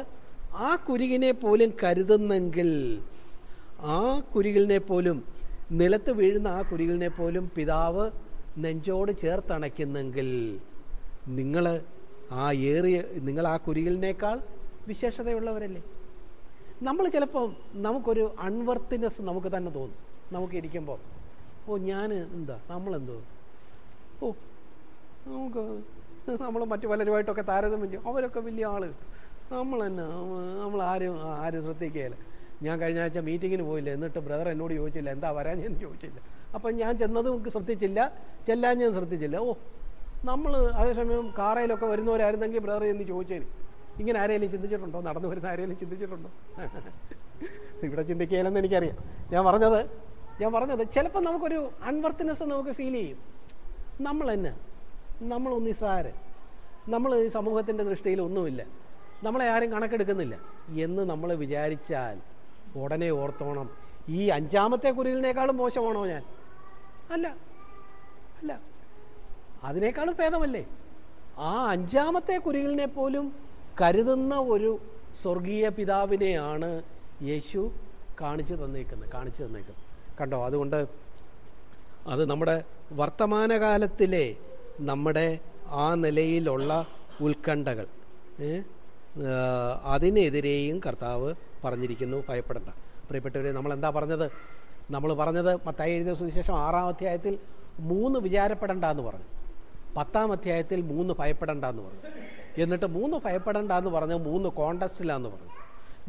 ആ കുരുകിനെ പോലും കരുതുന്നെങ്കിൽ ആ കുരുകിലിനെ പോലും നിലത്ത് വീഴുന്ന ആ കുരുകിലിനെ പോലും പിതാവ് നെഞ്ചോട് ചേർത്തണയ്ക്കുന്നെങ്കിൽ നിങ്ങൾ ആ ഏറിയ നിങ്ങൾ ആ കുരുകിലിനേക്കാൾ വിശേഷതയുള്ളവരല്ലേ? നമ്മൾ ചിലപ്പോൾ നമുക്കൊരു അൺവർത്തിനെസ് നമുക്ക് തന്നെ തോന്നും. നമുക്ക് ഇരിക്കുമ്പോൾ ഓ ഞാൻ എന്താ? നമ്മളെന്തോ? ഓ നമുക്ക് നമ്മൾ മറ്റു പലരുമായിട്ടൊക്കെ താരതമ്യം ചെയ്യും. അവരൊക്കെ വലിയ ആൾ നമ്മൾ തന്നെ നമ്മൾ ആരും ആരും ശ്രദ്ധിക്കുകയില്ല ഞാൻ കഴിഞ്ഞ ആഴ്ച മീറ്റിങ്ങിന് പോയില്ല. എന്നിട്ട് ബ്രദർ എന്നോട് ചോദിച്ചില്ല എന്താ വരാൻ ഞാൻ ചോദിച്ചില്ല. അപ്പം ഞാൻ ചെന്നതും ശ്രദ്ധിച്ചില്ല. ചെല്ലാൻ ഞാൻ ശ്രദ്ധിച്ചില്ല. ഓ നമ്മൾ അതേസമയം കാറയിലൊക്കെ വരുന്നവരായിരുന്നെങ്കിൽ ബ്രദർ എന്ന് ചോദിച്ചേന്. ഇങ്ങനെ ആരെങ്കിലും ചിന്തിച്ചിട്ടുണ്ടോ? നടന്നു വരുന്ന ആരെങ്കിലും ചിന്തിച്ചിട്ടുണ്ടോ? ഇവിടെ ചിന്തിക്കുകയില്ലെന്ന് എനിക്കറിയാം. ഞാൻ പറഞ്ഞത് ഞാൻ പറഞ്ഞത് ചിലപ്പോൾ നമുക്കൊരു അൺവർത്തിനെസ് നമുക്ക് ഫീൽ ചെയ്യും. നമ്മൾ തന്നെ. നമ്മൾ നിസ്സാരൻ നമ്മൾ ഈ സമൂഹത്തിന്റെ ദൃഷ്ടിയിൽ ഒന്നുമില്ല. നമ്മളെ ആരും കണക്കെടുക്കുന്നില്ല. എന്ന് നമ്മൾ വിചാരിച്ചാൽ ഉടനെ ഓർത്തോണം. ഈ അഞ്ചാമത്തെ കുരിലിനേക്കാളും മോശമാണോ ഞാൻ? അല്ല. അല്ല. അതിനേക്കാളും ഭേദമല്ലേ? ആ അഞ്ചാമത്തെ കുരിലിനെ പോലും കരുതുന്ന ഒരു സ്വർഗീയ പിതാവിനെയാണ് യേശു കാണിച്ചു തന്നേക്കുന്നത് കാണിച്ചു തന്നേക്കുന്നത്. കണ്ടോ അതുകൊണ്ട് അത് നമ്മുടെ വർത്തമാനകാലത്തിലെ നമ്മുടെ ആ നിലയിലുള്ള ഉത്കണ്ഠകൾ അതിനെതിരെയും കർത്താവ് പറഞ്ഞിരിക്കുന്നു ഭയപ്പെടേണ്ട. പ്രിയപ്പെട്ടവരെ നമ്മൾ എന്താ പറഞ്ഞത്? നമ്മൾ പറഞ്ഞത് പത്തായി എഴുതിയ സുവിശേഷം ആറാം അധ്യായത്തിൽ മൂന്ന് വിചാരപ്പെടേണ്ട എന്ന് പറഞ്ഞു. പത്താം അധ്യായത്തിൽ മൂന്ന് ഭയപ്പെടേണ്ട എന്ന് പറഞ്ഞു. എന്നിട്ട് മൂന്ന് ഭയപ്പെടേണ്ട എന്ന് പറഞ്ഞ് മൂന്ന് കോണ്ടസ്റ്റിലാന്ന് പറഞ്ഞു.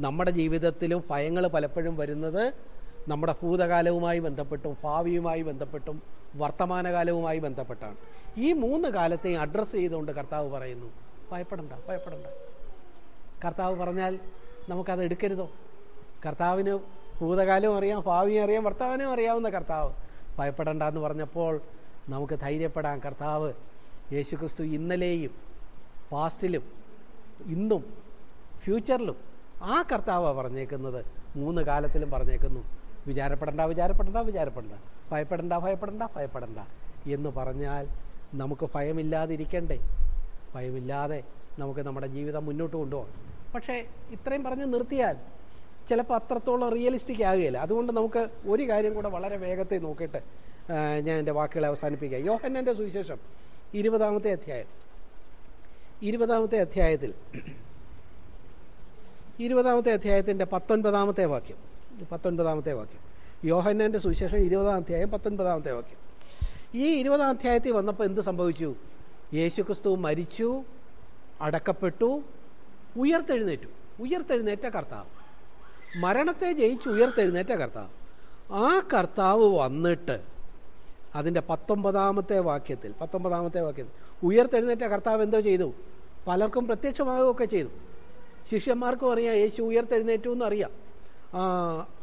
നമ്മുടെ ജീവിതത്തിലും ഭയങ്ങൾ പലപ്പോഴും വരുന്നത് നമ്മുടെ ഭൂതകാലവുമായി ബന്ധപ്പെട്ടും ഭാവിയുമായി ബന്ധപ്പെട്ടും വർത്തമാനകാലവുമായി ബന്ധപ്പെട്ടാണ്. ഈ മൂന്ന് കാലത്തെയും അഡ്രസ്സ് ചെയ്തുകൊണ്ട് കർത്താവ് പറയുന്നു ഭയപ്പെടണ്ട ഭയപ്പെടണ്ട. കർത്താവ് പറഞ്ഞാൽ നമുക്കത് എടുക്കരുതോ? കർത്താവിന് ഭൂതകാലവും അറിയാം ഭാവിയും അറിയാം വർത്തമാനവും അറിയാവുന്ന കർത്താവ്. ഭയപ്പെടണ്ട എന്ന് പറഞ്ഞപ്പോൾ നമുക്ക് ധൈര്യപ്പെടാം. കർത്താവ് യേശുക്രിസ്തു ഇന്നലെയും പാസ്റ്റിലും ഇന്നും ഫ്യൂച്ചറിലും ആ കർത്താവാണ് പറഞ്ഞേക്കുന്നത് മൂന്ന് കാലത്തിലും പറഞ്ഞേക്കുന്നു. വിചാരപ്പെടണ്ട വിചാരപ്പെടണ്ട വിചാരപ്പെടണ്ട. ഭയപ്പെടണ്ട ഭയപ്പെടണ്ട ഭയപ്പെടണ്ട. എന്ന് പറഞ്ഞാൽ നമുക്ക് ഭയമില്ലാതിരിക്കണ്ടേ? ഭയമില്ലാതെ നമുക്ക് നമ്മുടെ ജീവിതം മുന്നോട്ട് കൊണ്ടുപോകാം പക്ഷേ ഇത്രയും പറഞ്ഞ് നിർത്തിയാൽ ചിലപ്പോൾ അത്രത്തോളം റിയലിസ്റ്റിക് ആകുകയില്ല. അതുകൊണ്ട് നമുക്ക് ഒരു കാര്യം കൂടെ വളരെ വേഗത്തിൽ നോക്കിയിട്ട് ഞാൻ എന്റെ വാക്കുകളെ അവസാനിപ്പിക്കാം. യോഹന്നന്റെ സുവിശേഷം ഇരുപതാമത്തെ അധ്യായം. ഇരുപതാമത്തെ അധ്യായത്തിൽ. ഇരുപതാമത്തെ അധ്യായത്തിന്റെ പത്തൊൻപതാമത്തെ വാക്യം. പത്തൊൻപതാമത്തെ വാക്യം. യോഹന്നാന്റെ സുവിശേഷം ഇരുപതാം അധ്യായം പത്തൊൻപതാമത്തെ വാക്യം. ഈ ഇരുപതാം അധ്യായത്തിൽ വന്നപ്പോൾ എന്ത് സംഭവിച്ചു? യേശുക്രിസ്തു മരിച്ചു അടക്കപ്പെട്ടു ഉയർത്തെഴുന്നേറ്റു. ഉയർത്തെഴുന്നേറ്റ കർത്താവ്. മരണത്തെ ജയിച്ച് ഉയർത്തെഴുന്നേറ്റ കർത്താവ്. ആ കർത്താവ് വന്നിട്ട് അതിന്റെ പത്തൊമ്പതാമത്തെ വാക്യത്തിൽ പത്തൊമ്പതാമത്തെ വാക്യത്തിൽ. ഉയർത്തെഴുന്നേറ്റ കർത്താവ് എന്തോ ചെയ്തു? പലർക്കും പ്രത്യക്ഷമാകുകയൊക്കെ ചെയ്തു. ശിഷ്യന്മാർക്കും അറിയാം യേശു ഉയർത്തെഴുന്നേറ്റു എന്നറിയാം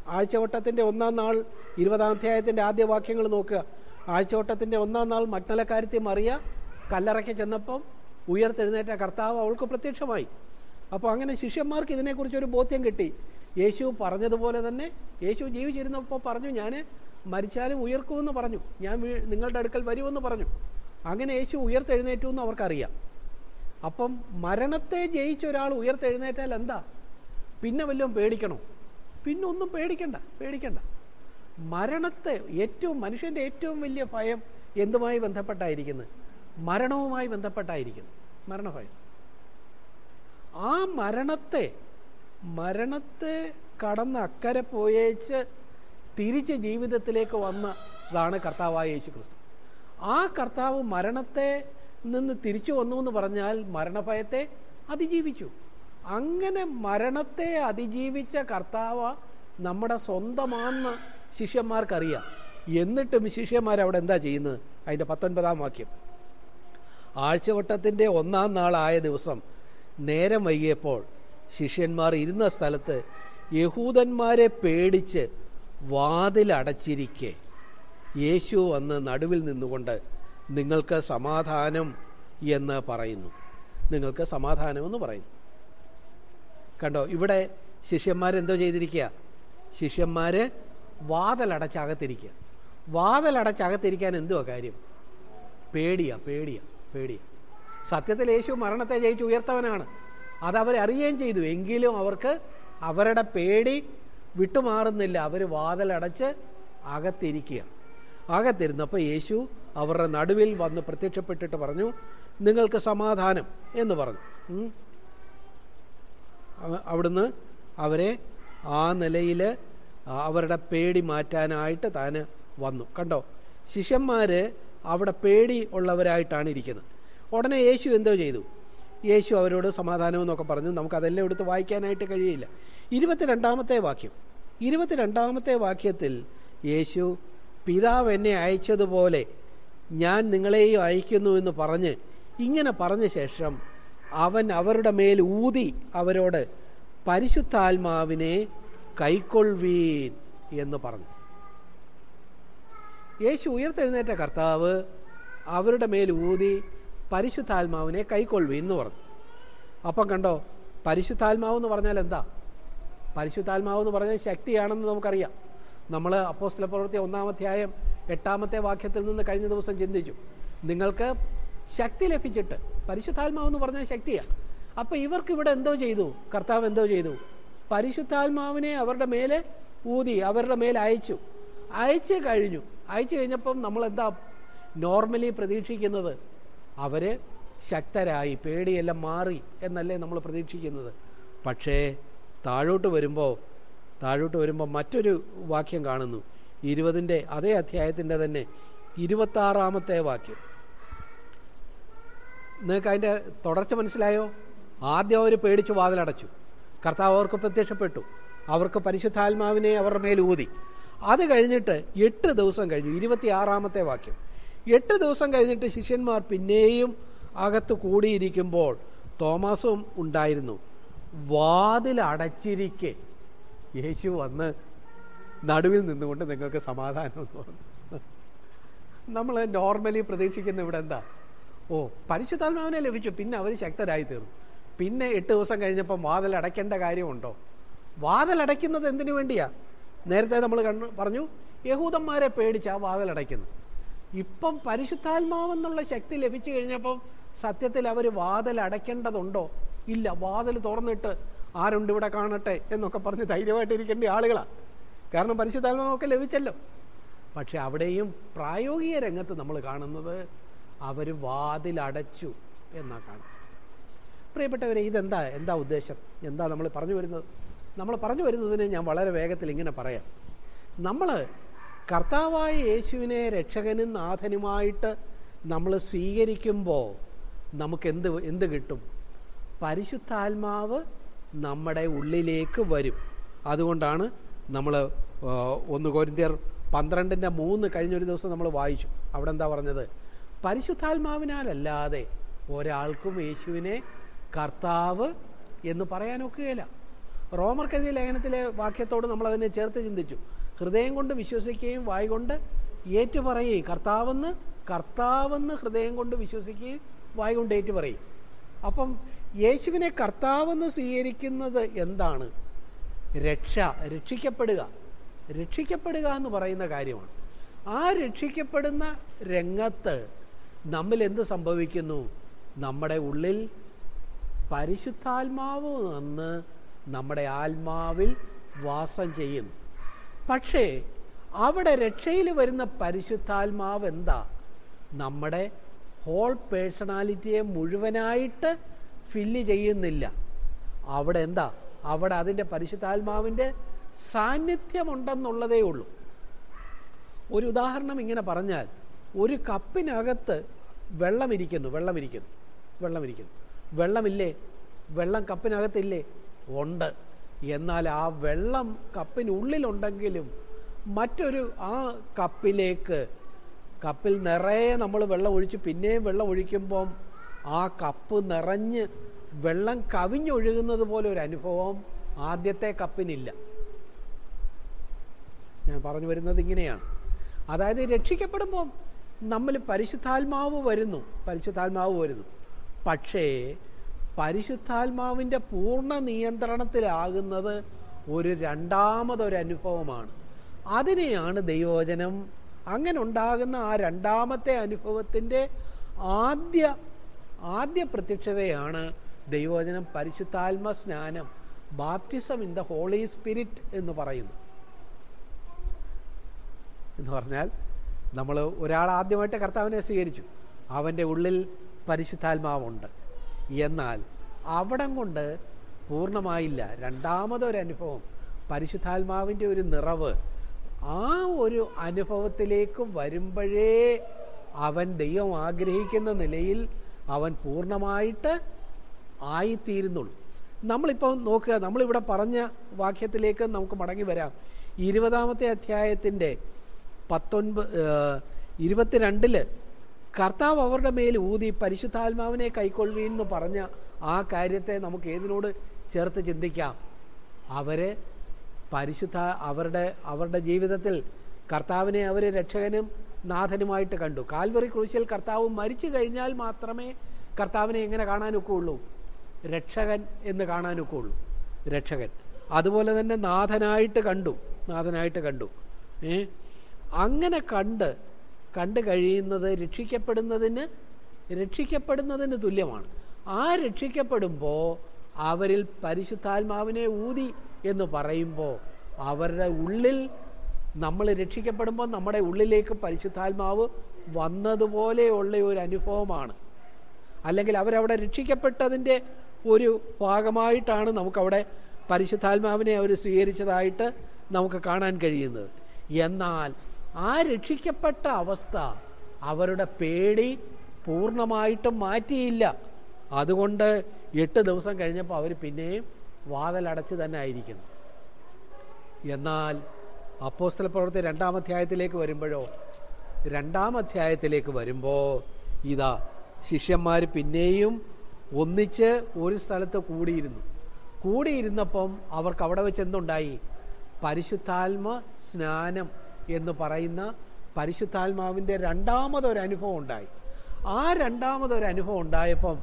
ആഴ്ചവട്ടത്തിന്റെ ഒന്നാം നാൾ ഇരുപതാം അധ്യായത്തിന്റെ ആദ്യ വാക്യങ്ങൾ നോക്കുക. ആഴ്ചവട്ടത്തിന്റെ ഒന്നാം നാൾ മഗ്നലക്കാരത്തെ മറിയ കല്ലറയ്ക്ക് ചെന്നപ്പം ഉയർത്തെഴുന്നേറ്റ കർത്താവ് അവൾക്ക് പ്രത്യക്ഷമായി. അപ്പോൾ അങ്ങനെ ശിഷ്യന്മാർക്ക് ഇതിനെക്കുറിച്ചൊരു ബോധ്യം കിട്ടി. യേശു പറഞ്ഞതുപോലെ തന്നെ യേശു ജീവിച്ചിരുന്നപ്പോൾ പറഞ്ഞു ഞാൻ മരിച്ചാലും ഉയർക്കുമെന്ന് പറഞ്ഞു. ഞാൻ നിങ്ങളുടെ അടുക്കൽ വരുമെന്ന് പറഞ്ഞു. അങ്ങനെ യേശു ഉയർത്തെഴുന്നേറ്റു എന്ന് അവർക്കറിയാം. അപ്പം മരണത്തെ ജയിച്ച ഒരാൾ ഉയർത്തെഴുന്നേറ്റാൽ എന്താ? പിന്നെ വല്ലതും പേടിക്കണോ? പിന്നെ ഒന്നും പേടിക്കണ്ട പേടിക്കണ്ട. മരണത്തെ ഏറ്റവും മനുഷ്യന്റെ ഏറ്റവും വലിയ ഭയം എന്തുമായി ബന്ധപ്പെട്ടായിരിക്കുന്നത് മരണവുമായി ബന്ധപ്പെട്ടായിരിക്കുന്നു. മരണഭയം. ആ മരണത്തെ മരണത്തെ കടന്ന് അക്കരെ പോയേച്ച് തിരിച്ച് ജീവിതത്തിലേക്ക് വന്നതാണ് കർത്താവായ യേശു ക്രിസ്തു ആ കർത്താവ് മരണത്തെ നിന്ന് തിരിച്ചു വന്നു എന്ന് പറഞ്ഞാൽ മരണഭയത്തെ അതിജീവിച്ചു. അങ്ങനെ മരണത്തെ അതിജീവിച്ച കർത്താവ് നമ്മുടെ സ്വന്തമാണെന്ന് ശിഷ്യന്മാർക്കറിയാം. എന്നിട്ടും ശിഷ്യന്മാർ അവിടെ എന്താ ചെയ്യുന്നത്? അതിന്റെ പത്തൊൻപതാം വാക്യം. ആഴ്ചവട്ടത്തിന്റെ ഒന്നാം നാളായ ദിവസം നേരം വൈകിയപ്പോൾ ശിഷ്യന്മാർ ഇരുന്ന സ്ഥലത്ത് യഹൂദന്മാരെ പേടിച്ച് വാതിലടച്ചിരിക്കെ. യേശു വന്ന് നടുവിൽ നിന്നുകൊണ്ട് നിങ്ങൾക്ക് സമാധാനം എന്ന് പറയുന്നു. നിങ്ങൾക്ക് സമാധാനമെന്ന് പറയുന്നു. കണ്ടോ ഇവിടെ ശിഷ്യന്മാരെന്തോ ചെയ്തിരിക്കുക ശിഷ്യന്മാർ വാതലടച്ചകത്തിരിക്കുക വാതലടച്ചകത്തിരിക്കാൻ എന്തുവാ കാര്യം? പേടിയാ പേടിയാ പേടിയാ. സത്യത്തിൽ യേശു മരണത്തെ ജയിച്ച് ഉയർത്തവനാണ്. അതവരറിയുകയും ചെയ്തു. എങ്കിലും അവർക്ക് അവരുടെ പേടി വിട്ടുമാറുന്നില്ല. അവർ വാതിലടച്ച് അകത്തിരിക്കുക അകത്തിരുന്നപ്പോൾ യേശു അവരുടെ നടുവിൽ വന്ന് പ്രത്യക്ഷപ്പെട്ടിട്ട് പറഞ്ഞു നിങ്ങൾക്ക് സമാധാനം എന്ന് പറഞ്ഞു. അവിടുന്ന് അവരെ ആ നിലയിൽ അവരുടെ പേടി മാറ്റാനായിട്ട് താന് വന്നു. കണ്ടോ? ശിഷ്യന്മാർ അവിടെ പേടി ഉള്ളവരായിട്ടാണ് ഇരിക്കുന്നത്. ഉടനെ യേശു എന്തോ ചെയ്തു? യേശു അവരോട് സമാധാനം എന്നൊക്കെ പറഞ്ഞു. നമുക്കതെല്ലാം എടുത്ത് വായിക്കാനായിട്ട് കഴിയില്ല. ഇരുപത്തിരണ്ടാമത്തെ വാക്യം. ഇരുപത്തിരണ്ടാമത്തെ വാക്യത്തിൽ യേശു പിതാവ് എന്നെ അയച്ചതുപോലെ ഞാൻ നിങ്ങളെയും അയക്കുന്നു എന്ന് പറഞ്ഞ് ഇങ്ങനെ പറഞ്ഞ ശേഷം അവൻ അവരുടെ മേൽ ഊതി അവരോട് പരിശുദ്ധാത്മാവിനെ കൈക്കൊള്ളുവീൻ എന്ന് പറഞ്ഞു. യേശു ഉയർത്തെഴുന്നേറ്റ കർത്താവ് അവരുടെ മേൽ ഊതി പരിശുദ്ധാത്മാവിനെ കൈക്കൊള്ളുവീൻ എന്ന് പറഞ്ഞു. അപ്പം കണ്ടോ പരിശുദ്ധാത്മാവ് എന്ന് പറഞ്ഞാൽ എന്താ പരിശുദ്ധാത്മാവ് എന്ന് പറഞ്ഞാൽ ശക്തിയാണെന്ന് നമുക്കറിയാം. നമ്മൾ അപ്പോസ്തല പ്രവൃത്തി ഒന്നാമധ്യായം എട്ടാമത്തെ വാക്യത്തിൽ നിന്ന് കഴിഞ്ഞ ദിവസം ചിന്തിച്ചു. നിങ്ങൾക്ക് ശക്തി ലഭിച്ചിട്ട് പരിശുദ്ധാത്മാവ് എന്ന് പറഞ്ഞാൽ ശക്തിയാണ് അപ്പോൾ ഇവർക്ക് ഇവിടെ എന്തോ ചെയ്തു? കർത്താവ് എന്തോ ചെയ്തു? പരിശുദ്ധാത്മാവിനെ അവരുടെ മേലെ ഊതി അവരുടെ മേൽ അയച്ചു. അയച്ചു കഴിഞ്ഞു. അയച്ചു കഴിഞ്ഞപ്പം നമ്മൾ എന്താ നോർമലി പ്രതീക്ഷിക്കുന്നത്? അവർ ശക്തരായി പേടിയെല്ലാം മാറി എന്നല്ലേ നമ്മൾ പ്രതീക്ഷിക്കുന്നത്. പക്ഷേ താഴോട്ട് വരുമ്പോൾ താഴോട്ട് വരുമ്പോൾ മറ്റൊരു വാക്യം കാണുന്നു. ഇരുപതിന്റെ അതേ അധ്യായത്തിന്റെ തന്നെ ഇരുപത്താറാമത്തെ വാക്യം. നിങ്ങൾക്ക് അതിന്റെ തുടർച്ച മനസ്സിലായോ? ആദ്യം അവർ പേടിച്ച് വാതിലടച്ചു. കർത്താവ് അവർക്ക് പ്രത്യക്ഷപ്പെട്ടു. അവർക്ക് പരിശുദ്ധാത്മാവിനെ അവരുടെ മേൽ ഊതി. അത് കഴിഞ്ഞിട്ട് എട്ട് ദിവസം കഴിഞ്ഞു. ഇരുപത്തിയാറാമത്തെ വാക്യം. എട്ട് ദിവസം കഴിഞ്ഞിട്ട് ശിഷ്യന്മാർ പിന്നെയും അകത്ത് കൂടിയിരിക്കുമ്പോൾ തോമസും ഉണ്ടായിരുന്നു. വാതിൽ അടച്ചിരിക്കെ യേശു വന്ന് നടുവിൽ നിന്നുകൊണ്ട് നിങ്ങൾക്ക് സമാധാനം പറഞ്ഞു. നമ്മൾ നോർമലി പ്രതീക്ഷിക്കുന്ന ഇവിടെ എന്താ? ഓ പരിശുദ്ധാത്മാവിനെ ലഭിച്ചു. പിന്നെ അവർ ശക്തരായി തീർന്നു. പിന്നെ എട്ട് ദിവസം കഴിഞ്ഞപ്പം വാതിൽ അടയ്ക്കേണ്ട കാര്യമുണ്ടോ? വാതിൽ അടയ്ക്കുന്നത് എന്തിനു വേണ്ടിയാ? നേരത്തെ നമ്മൾ കണ്ടു പറഞ്ഞു യഹൂദന്മാരെ പേടിച്ചാ വാതിൽ അടയ്ക്കുന്നു ഇപ്പം പരിശുദ്ധാത്മാവെന്നുള്ള ശക്തി ലഭിച്ചു കഴിഞ്ഞപ്പം സത്യത്തിൽ അവർ വാതിൽ അടയ്ക്കേണ്ടതുണ്ടോ ഇല്ല വാതിൽ തുറന്നിട്ട് ആരുണ്ട് ഇവിടെ കാണട്ടെ എന്നൊക്കെ പറഞ്ഞ് ധൈര്യമായിട്ട് ഇരിക്കേണ്ട ആളുകളാണ് കാരണം പരിശുദ്ധാത്മാവൊക്കെ ലഭിച്ചല്ലോ. പക്ഷെ അവിടെയും പ്രായോഗിക രംഗത്ത് നമ്മൾ കാണുന്നത് അവർ വാതിലടച്ചു എന്നാ കാണുന്നത്. പ്രിയപ്പെട്ടവരെ ഇതെന്താ എന്താ ഉദ്ദേശം? എന്താ നമ്മൾ പറഞ്ഞു വരുന്നത്? നമ്മൾ പറഞ്ഞു വരുന്നതിന് ഞാൻ വളരെ വേഗത്തിൽ ഇങ്ങനെ പറയാം. നമ്മൾ കർത്താവായ യേശുവിനെ രക്ഷകനും നാഥനുമായിട്ട് നമ്മൾ സ്വീകരിക്കുമ്പോൾ നമുക്ക് എന്ത് എന്ത് കിട്ടും? പരിശുദ്ധാത്മാവ് നമ്മുടെ ഉള്ളിലേക്ക് വരും. അതുകൊണ്ടാണ് നമ്മൾ ഒന്ന് കോരിന്തിയർ പന്ത്രണ്ടിന്റെ മൂന്ന് കഴിഞ്ഞൊരു ദിവസം നമ്മൾ വായിച്ചു. അവിടെ എന്താ പറഞ്ഞത്? പരിശുദ്ധാത്മാവിനാലല്ലാതെ ഒരാൾക്കും യേശുവിനെ കർത്താവ് എന്ന് പറയാനൊക്കുകയില്ല റോമർക്കെതിരെ ലേഖനത്തിലെ വാക്യത്തോട് നമ്മൾ അതിനെ ചേർത്ത് ചിന്തിച്ചു. ഹൃദയം കൊണ്ട് വിശ്വസിക്കുകയും വായി കൊണ്ട് ഏറ്റുപറയുകയും കർത്താവെന്ന് കർത്താവെന്ന് ഹൃദയം കൊണ്ട് വിശ്വസിക്കുകയും വായി കൊണ്ട് ഏറ്റുപറയും. അപ്പം യേശുവിനെ കർത്താവെന്ന് സ്വീകരിക്കുന്നത് എന്താണ്? രക്ഷ രക്ഷിക്കപ്പെടുക. രക്ഷിക്കപ്പെടുക എന്ന് പറയുന്ന കാര്യമാണ്. ആ രക്ഷിക്കപ്പെടുന്ന രംഗത്ത് നമ്മിൽ എന്ത് സംഭവിക്കുന്നു? നമ്മുടെ ഉള്ളിൽ പരിശുദ്ധാത്മാവ് വന്ന് നമ്മുടെ ആത്മാവിൽ വാസം ചെയ്യുന്നു പക്ഷേ അവിടെ രക്ഷയിൽ വരുന്ന പരിശുദ്ധാത്മാവ് എന്താ? നമ്മുടെ ഹോൾ പേഴ്സണാലിറ്റിയെ മുഴുവനായിട്ട് ഫില്ല് ചെയ്യുന്നില്ല. അവിടെ എന്താ? അവിടെ അതിന്റെ പരിശുദ്ധാത്മാവിന്റെ സാന്നിധ്യമുണ്ടെന്നുള്ളതേ ഉള്ളൂ. ഒരു ഉദാഹരണം ഇങ്ങനെ പറഞ്ഞാൽ ഒരു കപ്പിനകത്ത് വെള്ളമിരിക്കുന്നു വെള്ളമിരിക്കുന്നു വെള്ളമിരിക്കുന്നു. വെള്ളമില്ലേ? വെള്ളം കപ്പിനകത്തില്ലേ? ഉണ്ട്. എന്നാൽ ആ വെള്ളം കപ്പിനുള്ളിലുണ്ടെങ്കിലും മറ്റൊരു ആ കപ്പിലേക്ക് കപ്പിൽ നിറയെ നമ്മൾ വെള്ളം ഒഴിച്ച് പിന്നെയും വെള്ളം ഒഴിക്കുമ്പം ആ കപ്പ് നിറഞ്ഞ് വെള്ളം കവിഞ്ഞൊഴുകുന്നത് പോലെ ഒരു അനുഭവം ആദ്യത്തെ കപ്പിനില്ല. ഞാൻ പറഞ്ഞു വരുന്നത് ഇങ്ങനെയാണ്. അതായത് രക്ഷിക്കപ്പെടുമ്പോൾ നമ്മൾ പരിശുദ്ധാത്മാവ് വരുന്നു. പരിശുദ്ധാത്മാവ് വരുന്നു. പക്ഷേ പരിശുദ്ധാത്മാവിന്റെ പൂർണ നിയന്ത്രണത്തിലാകുന്നത് ഒരു രണ്ടാമതൊരു അനുഭവമാണ്. അതിനെയാണ് ദൈവോചനം അങ്ങനെ ഉണ്ടാകുന്ന ആ രണ്ടാമത്തെ അനുഭവത്തിന്റെ ആദ്യ ആദ്യ പ്രത്യക്ഷതയാണ് ദൈവവചനം പരിശുദ്ധാത്മ സ്നാനം baptism in the Holy Spirit എന്ന് പറയുന്നു എന്ന് പറഞ്ഞാൽ നമ്മൾ ഒരാൾ ആദ്യമായിട്ട് കർത്താവിനെ സ്വീകരിച്ചു. അവന്റെ ഉള്ളിൽ പരിശുദ്ധാത്മാവുണ്ട്. എന്നാൽ അവിടം കൊണ്ട് പൂർണമായില്ല. രണ്ടാമതൊരനുഭവം പരിശുദ്ധാത്മാവിന്റെ ഒരു നിറവ്. ആ ഒരു അനുഭവത്തിലേക്ക് വരുമ്പോഴേ അവൻ ദൈവം ആഗ്രഹിക്കുന്ന നിലയിൽ അവൻ പൂർണമായിട്ട് ആയിത്തീരുന്നുള്ളൂ. നമ്മളിപ്പോൾ നോക്കുക നമ്മളിവിടെ പറഞ്ഞ വാക്യത്തിലേക്ക് നമുക്ക് മടങ്ങി വരാം. ഇരുപതാമത്തെ അധ്യായത്തിന്റെ പത്തൊൻപത് ഇരുപത്തിരണ്ടിൽ കർത്താവ് അവരുടെ മേൽ ഊതി പരിശുദ്ധാത്മാവിനെ കൈക്കൊള്ളുവീൻ എന്ന് പറഞ്ഞ ആ കാര്യത്തെ നമുക്ക് ഏതിനോട് ചേർത്ത് ചിന്തിക്കാം? അവരെ പരിശുദ്ധ അവരുടെ അവരുടെ ജീവിതത്തിൽ കർത്താവിനെ അവർ രക്ഷകനും നാഥനുമായിട്ട് കണ്ടു. കാൽവറി ക്രൂശിൽ കർത്താവ് മരിച്ചു കഴിഞ്ഞാൽ മാത്രമേ കർത്താവിനെ എങ്ങനെ കാണാനൊക്കെ ഉള്ളൂ രക്ഷകൻ എന്ന് കാണാനൊക്കെ ഉള്ളൂ രക്ഷകൻ. അതുപോലെ തന്നെ നാഥനായിട്ട് കണ്ടു. നാഥനായിട്ട് കണ്ടു. ഏ? അങ്ങനെ കണ്ട് കണ്ടു കഴിയുന്നത് രക്ഷിക്കപ്പെടുന്നതിന് രക്ഷിക്കപ്പെടുന്നതിന് തുല്യമാണ്. ആ രക്ഷിക്കപ്പെടുമ്പോൾ അവരിൽ പരിശുദ്ധാത്മാവിനെ ഊതി എന്ന് പറയുമ്പോൾ അവരുടെ ഉള്ളിൽ നമ്മൾ രക്ഷിക്കപ്പെടുമ്പോൾ നമ്മുടെ ഉള്ളിലേക്ക് പരിശുദ്ധാത്മാവ് വന്നതുപോലെയുള്ള ഒരു അനുഭവമാണ്. അല്ലെങ്കിൽ അവരവിടെ രക്ഷിക്കപ്പെട്ടതിന്റെ ഒരു ഭാഗമായിട്ടാണ് നമുക്കവിടെ പരിശുദ്ധാത്മാവിനെ അവർ സ്വീകരിച്ചതായിട്ട് നമുക്ക് കാണാൻ കഴിയുന്നത്. എന്നാൽ ആ രക്ഷിക്കപ്പെട്ട അവസ്ഥ അവരുടെ പേടി പൂർണമായിട്ടും മാറ്റിയില്ല. അതുകൊണ്ട് എട്ട് ദിവസം കഴിഞ്ഞപ്പോൾ അവർ പിന്നെയും വാതിലടച്ച് തന്നെ ആയിരിക്കുന്നു. എന്നാൽ അപ്പോസ്തല പ്രവർത്തി രണ്ടാം അധ്യായത്തിലേക്ക് വരുമ്പോഴോ? രണ്ടാം അധ്യായത്തിലേക്ക് വരുമ്പോൾ ഇതാ ശിഷ്യന്മാർ പിന്നെയും ഒന്നിച്ച് ഒരു സ്ഥലത്ത് കൂടിയിരുന്നു. കൂടിയിരുന്നപ്പം അവർക്ക് അവിടെ വെച്ച് എന്തുണ്ടായി? പരിശുദ്ധാത്മ സ്നാനം എന്ന് പറയുന്ന പരിശുദ്ധാത്മാവിന്റെ രണ്ടാമതൊരു അനുഭവം ഉണ്ടായി. ആ രണ്ടാമതൊരു അനുഭവം ഉണ്ടായപ്പം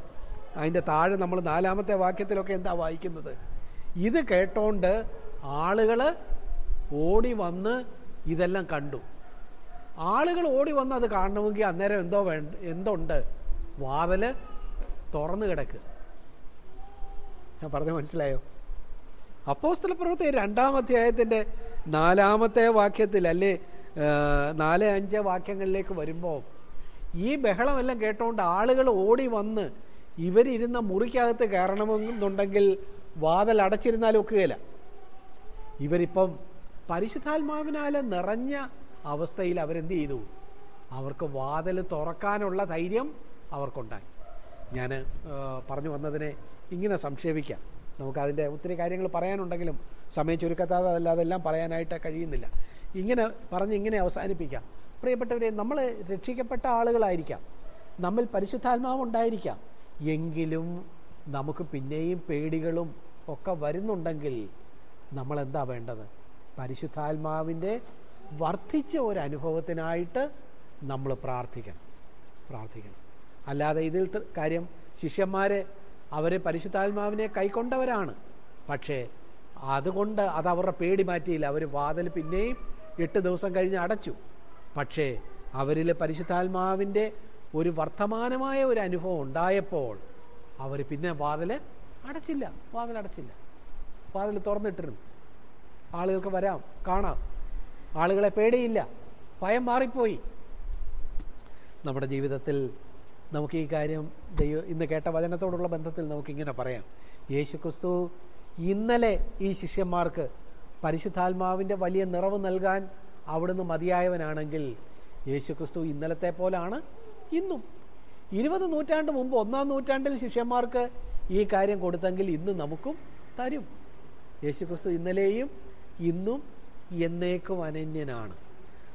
അതിന്റെ താഴെ നമ്മൾ നാലാമത്തെ വാക്യത്തിലൊക്കെ എന്താ വായിക്കുന്നത്? ഇത് കേട്ടോണ്ട് ആളുകൾ ഓടി വന്ന് ഇതെല്ലാം കണ്ടു. ആളുകൾ ഓടി വന്ന് അത് കാണണമെങ്കിൽ അന്നേരം എന്തോ വേണ്ട എന്തുണ്ട്? വാതിൽ തുറന്നു കിടക്ക്. ഞാൻ പറഞ്ഞ മനസ്സിലായോ? അപ്പോസ്തല പ്രവൃത്തി രണ്ടാം അധ്യായത്തിന്റെ നാലാമത്തെ വാക്യത്തിൽ അല്ലേ നാല് അഞ്ച് വാക്യങ്ങളിലേക്ക് വരുമ്പോൾ ഈ ബഹളമെല്ലാം കേട്ടോണ്ട് ആളുകൾ ഓടി വന്ന് ഇവരിരുന്ന മുറിക്കകത്ത് കയറണമെന്നുണ്ടെങ്കിൽ വാതിൽ അടച്ചിരുന്നാൽ ഒക്കുകയില്ല. ഇവരിപ്പം പരിശുദ്ധാത്മാവിനാൽ നിറഞ്ഞ അവസ്ഥയിൽ അവരെന്ത് ചെയ്തു? അവർക്ക് വാതിൽ തുറക്കാനുള്ള ധൈര്യം അവർക്കുണ്ടായി. ഞാൻ പറഞ്ഞു വന്നതിനെ ഇങ്ങനെ സംക്ഷേപിക്കാം. നമുക്കതിന്റെ ഒത്തിരി കാര്യങ്ങൾ പറയാനുണ്ടെങ്കിലും സമയം ചുരുക്കത്താതെ അല്ലാതെല്ലാം പറയാനായിട്ട് കഴിയുന്നില്ല. ഇങ്ങനെ പറഞ്ഞ് ഇങ്ങനെ അവസാനിപ്പിക്കാം. പ്രിയപ്പെട്ടവരെ നമ്മൾ രക്ഷിക്കപ്പെട്ട ആളുകളായിരിക്കാം. നമ്മൾ പരിശുദ്ധാത്മാവ് ഉണ്ടായിരിക്കാം. എങ്കിലും നമുക്ക് പിന്നെയും പേടികളും ഒക്കെ വരുന്നുണ്ടെങ്കിൽ നമ്മളെന്താ വേണ്ടത്? പരിശുദ്ധാത്മാവിന്റെ വർദ്ധിച്ച ഒരു അനുഭവത്തിനായിട്ട് നമ്മൾ പ്രാർത്ഥിക്കണം. പ്രാർത്ഥിക്കണം. അല്ലാതെ ഇതിൽ കാര്യം ശിഷ്യന്മാരെ അവരെ പരിശുദ്ധാത്മാവിനെ കൈക്കൊണ്ടവരാണ്. പക്ഷേ അതുകൊണ്ട് അത് അവരുടെ പേടി മാറ്റിയില്ല. അവർ വാതിൽ പിന്നെയും എട്ട് ദിവസം കഴിഞ്ഞ് അടച്ചു. പക്ഷേ അവരിൽ പരിശുദ്ധാത്മാവിന്റെ ഒരു വർത്തമാനമായ ഒരു അനുഭവം ഉണ്ടായപ്പോൾ അവർ പിന്നെ വാതിൽ അടച്ചില്ല. വാതിൽ അടച്ചില്ല വാതിൽ തുറന്നിട്ടിരുന്നു. ആളുകൾക്ക് വരാം കാണാം. ആളുകളെ പേടിയില്ല ഭയം മാറിപ്പോയി. നമ്മുടെ ജീവിതത്തിൽ നമുക്ക് ഈ കാര്യം ദൈവ ഇന്ന് കേട്ട വചനത്തോടുള്ള ബന്ധത്തിൽ നമുക്കിങ്ങനെ പറയാം. യേശു ക്രിസ്തു ഇന്നലെ ഈ ശിഷ്യന്മാർക്ക് പരിശുദ്ധാത്മാവിന്റെ വലിയ നിറവ് നൽകാൻ അവിടുന്ന് മതിയായവനാണെങ്കിൽ യേശു ക്രിസ്തു ഇന്നലത്തെ പോലാണ് ഇന്നും. ഇരുപത് നൂറ്റാണ്ട് മുമ്പ് ഒന്നാം നൂറ്റാണ്ടിൽ ശിഷ്യന്മാർക്ക് ഈ കാര്യം കൊടുത്തെങ്കിൽ ഇന്ന് നമുക്കും തരും. യേശു ക്രിസ്തു ഇന്നലെയും ഇന്നും എന്നേക്കും അനന്യനാണ്.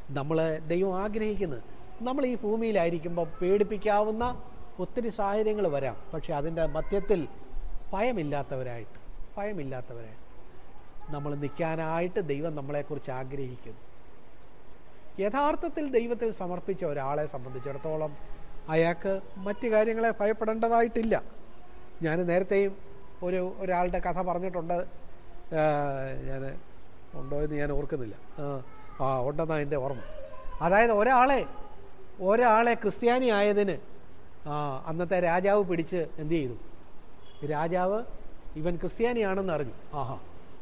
നമ്മൾ ദൈവം ആഗ്രഹിക്കുന്നത്. നമ്മൾ ഈ ഭൂമിയിലായിരിക്കുമ്പോൾ പേടിപ്പിക്കാവുന്ന ഒത്തിരി സാഹചര്യങ്ങൾ വരാം. പക്ഷെ അതിന്റെ മധ്യത്തിൽ ഭയമില്ലാത്തവരായിട്ട് ഭയമില്ലാത്തവരായിട്ട് നമ്മൾ നിൽക്കാനായിട്ട് ദൈവം നമ്മളെക്കുറിച്ച് ആഗ്രഹിക്കുന്നു. യഥാർത്ഥത്തിൽ ദൈവത്തിൽ സമർപ്പിച്ച ഒരാളെ സംബന്ധിച്ചിടത്തോളം അയാൾക്ക് മറ്റ് കാര്യങ്ങളെ ഭയപ്പെടേണ്ടതായിട്ടില്ല. ഞാൻ നേരത്തെയും ഒരു ഒരാളുടെ കഥ പറഞ്ഞിട്ടുണ്ട്. ഞാൻ ഉണ്ടോ എന്ന് ഞാൻ ഓർക്കുന്നില്ല. ആ, ഉണ്ടെന്നാണ് എന്റെ ഓർമ്മ. അതായത് ഒരാളെ ഒരാളെ ക്രിസ്ത്യാനി ആയതിന് അന്നത്തെ രാജാവ് പിടിച്ച് എന്തു ചെയ്തു? രാജാവ് ഇവൻ ക്രിസ്ത്യാനിയാണെന്ന് അറിഞ്ഞു. ആഹാ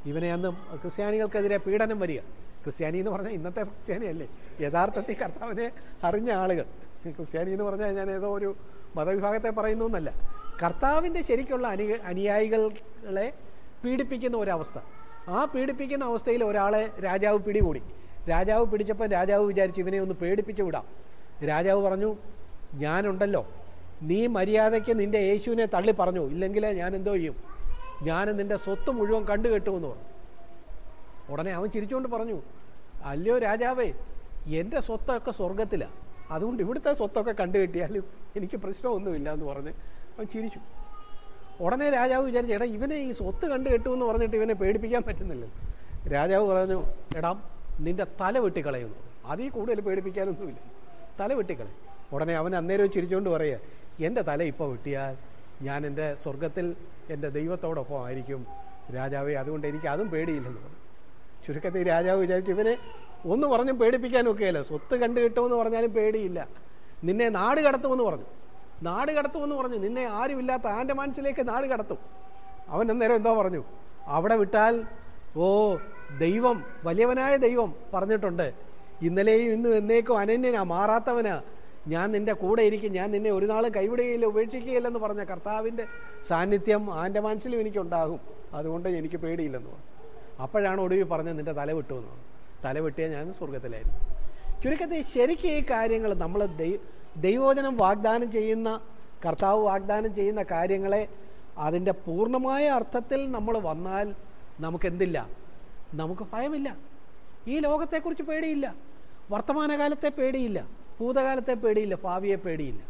ഇവനെ അന്ന് ക്രിസ്ത്യാനികൾക്കെതിരെ പീഡനം വരിക. ക്രിസ്ത്യാനി എന്ന് പറഞ്ഞാൽ ഇന്നത്തെ ക്രിസ്ത്യാനി അല്ലേ യഥാർത്ഥത്തിൽ കർത്താവിനെ അറിഞ്ഞ ആളുകൾ. ക്രിസ്ത്യാനി എന്ന് പറഞ്ഞാൽ ഞാൻ ഏതോ ഒരു മതവിഭാഗത്തെ പറയുന്നു എന്നല്ല. കർത്താവിന്റെ ശരിക്കുള്ള അനു അനുയായികളെ പീഡിപ്പിക്കുന്ന ഒരവസ്ഥ. ആ പീഡിപ്പിക്കുന്ന അവസ്ഥയിൽ ഒരാളെ രാജാവ് പിടികൂടി. രാജാവ് പിടിച്ചപ്പോൾ രാജാവ് വിചാരിച്ചു ഇവനെ ഒന്ന് പേടിപ്പിച്ചു വിടാം. രാജാവ് പറഞ്ഞു ഞാനുണ്ടല്ലോ. നീ മര്യാദയ്ക്ക് നിന്റെ യേശുവിനെ തള്ളി പറഞ്ഞു. ഇല്ലെങ്കിൽ ഞാൻ എന്തോ ചെയ്യും? ഞാൻ നിന്റെ സ്വത്ത് മുഴുവൻ കണ്ടു കെട്ടുമെന്ന് പറഞ്ഞു. ഉടനെ അവൻ ചിരിച്ചുകൊണ്ട് പറഞ്ഞു അല്ലയോ രാജാവേ എന്റെ സ്വത്തൊക്കെ സ്വർഗത്തിലാണ് അതുകൊണ്ട് ഇവിടുത്തെ സ്വത്തൊക്കെ കണ്ടു കിട്ടിയാലും എനിക്ക് പ്രശ്നമൊന്നുമില്ല എന്ന് പറഞ്ഞ് അവൻ ചിരിച്ചു. ഉടനെ രാജാവ് വിചാരിച്ചു എടാ ഇവനെ ഈ സ്വത്ത് കണ്ടു കെട്ടുമെന്ന് പറഞ്ഞിട്ട് ഇവനെ പേടിപ്പിക്കാൻ പറ്റുന്നില്ല രാജാവ് പറഞ്ഞു എടാ നിന്റെ തല വെട്ടിക്കളയുന്നു. അതിൽ കൂടുതൽ പേടിപ്പിക്കാനൊന്നുമില്ല. തല വെട്ടിക്കളയും. ഉടനെ അവൻ അന്നേരം ചിരിച്ചുകൊണ്ട് പറയുക എന്റെ തല ഇപ്പോൾ വെട്ടിയാൽ ഞാൻ എന്റെ സ്വർഗത്തിൽ എന്റെ ദൈവത്തോടൊപ്പം ആയിരിക്കും. രാജാവേ അതുകൊണ്ട് എനിക്ക് അതും പേടിയില്ലെന്ന് പറഞ്ഞു. ചുരുക്കത്തിൽ രാജാവ് വിചാരിച്ചു ഇവനെ ഒന്ന് പറഞ്ഞും പേടിപ്പിക്കാനൊക്കെയല്ല. സ്വത്ത് കണ്ടു കിട്ടുമെന്ന് പറഞ്ഞാലും പേടിയില്ല. നിന്നെ നാട് കടത്തുമെന്ന് പറഞ്ഞു. നാട് കടത്തുമെന്ന് പറഞ്ഞു. നിന്നെ ആരുമില്ലാത്ത ആന്റെ മനസ്സിലേക്ക് നാട് കടത്തും. അവൻ അന്നേരം എന്തോ പറഞ്ഞു. അവിടെ വിട്ടാൽ ഓ ദൈവം വലിയവനായ ദൈവം പറഞ്ഞിട്ടുണ്ട്. ഇന്നലെയും ഇന്നും എന്നേക്കും അനന്യനാ മാറാത്തവനാ. ഞാൻ നിന്റെ കൂടെ ഇരിക്കും. ഞാൻ നിന്നെ ഒരു നാളും കൈവിടുകയില്ല ഉപേക്ഷിക്കുകയില്ലെന്ന് പറഞ്ഞ കർത്താവിന്റെ സാന്നിധ്യം ആന്റെ മനസ്സിലും എനിക്കുണ്ടാകും. അതുകൊണ്ട് എനിക്ക് പേടിയില്ലെന്ന് പറഞ്ഞു. അപ്പോഴാണ് ഒടുവി പറഞ്ഞത് നിന്റെ തല വിട്ടു എന്ന് പറഞ്ഞു. തല വെട്ടിയാൽ ഞാൻ സ്വർഗത്തിലായിരുന്നു ചുരുക്കത്തിൽ ശരിക്കും ഈ കാര്യങ്ങൾ നമ്മൾ ദൈവോചനം വാഗ്ദാനം ചെയ്യുന്ന കർത്താവ് വാഗ്ദാനം ചെയ്യുന്ന കാര്യങ്ങളെ അതിന്റെ പൂർണമായ അർത്ഥത്തിൽ നമ്മൾ വന്നാൽ നമുക്കെന്തില്ല? നമുക്ക് ഭയമില്ല. ഈ ലോകത്തെക്കുറിച്ച് പേടിയില്ല. വർത്തമാനകാലത്തെ പേടിയില്ല. ഭൂതകാലത്തെ പേടിയില്ല. ഭാവിയെ പേടിയില്ല.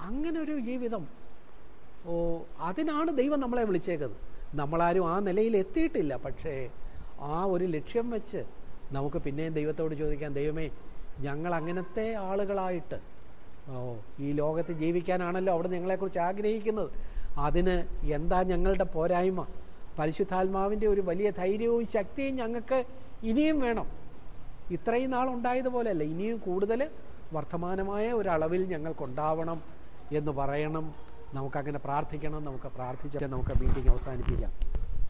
അങ്ങനെ ഒരു ജീവിതം. ഓ അതിനാണ് ദൈവം നമ്മളെ വിളിച്ചേക്കുന്നത് നമ്മളാരും ആ നിലയിൽ എത്തിയിട്ടില്ല. പക്ഷേ ആ ഒരു ലക്ഷ്യം വെച്ച് നമുക്ക് പിന്നെയും ദൈവത്തോട് ചോദിക്കാം ദൈവമേ ഞങ്ങൾ അങ്ങനത്തെ ആളുകളായിട്ട്. ഓ ഈ ലോകത്ത് ജീവിക്കാനാണല്ലോ അവിടെ ഞങ്ങളെക്കുറിച്ച് ആഗ്രഹിക്കുന്നത്. അതിന് എന്താ ഞങ്ങളുടെ പോരായ്മ? പരിശുദ്ധാത്മാവിന്റെ ഒരു വലിയ ധൈര്യവും ശക്തിയും ഞങ്ങൾക്ക് ഇനിയും വേണം. ഇത്രയും നാൾ ഉണ്ടായതുപോലെയല്ല ഇനിയും കൂടുതൽ വർത്തമാനമായ ഒരളവിൽ ഞങ്ങൾക്കുണ്ടാവണം എന്ന് പറയണം. നമുക്കങ്ങനെ പ്രാർത്ഥിക്കണം നമുക്ക് പ്രാർത്ഥിച്ച് നമുക്ക് മീറ്റിംഗ് അവസാനിപ്പിക്കാം.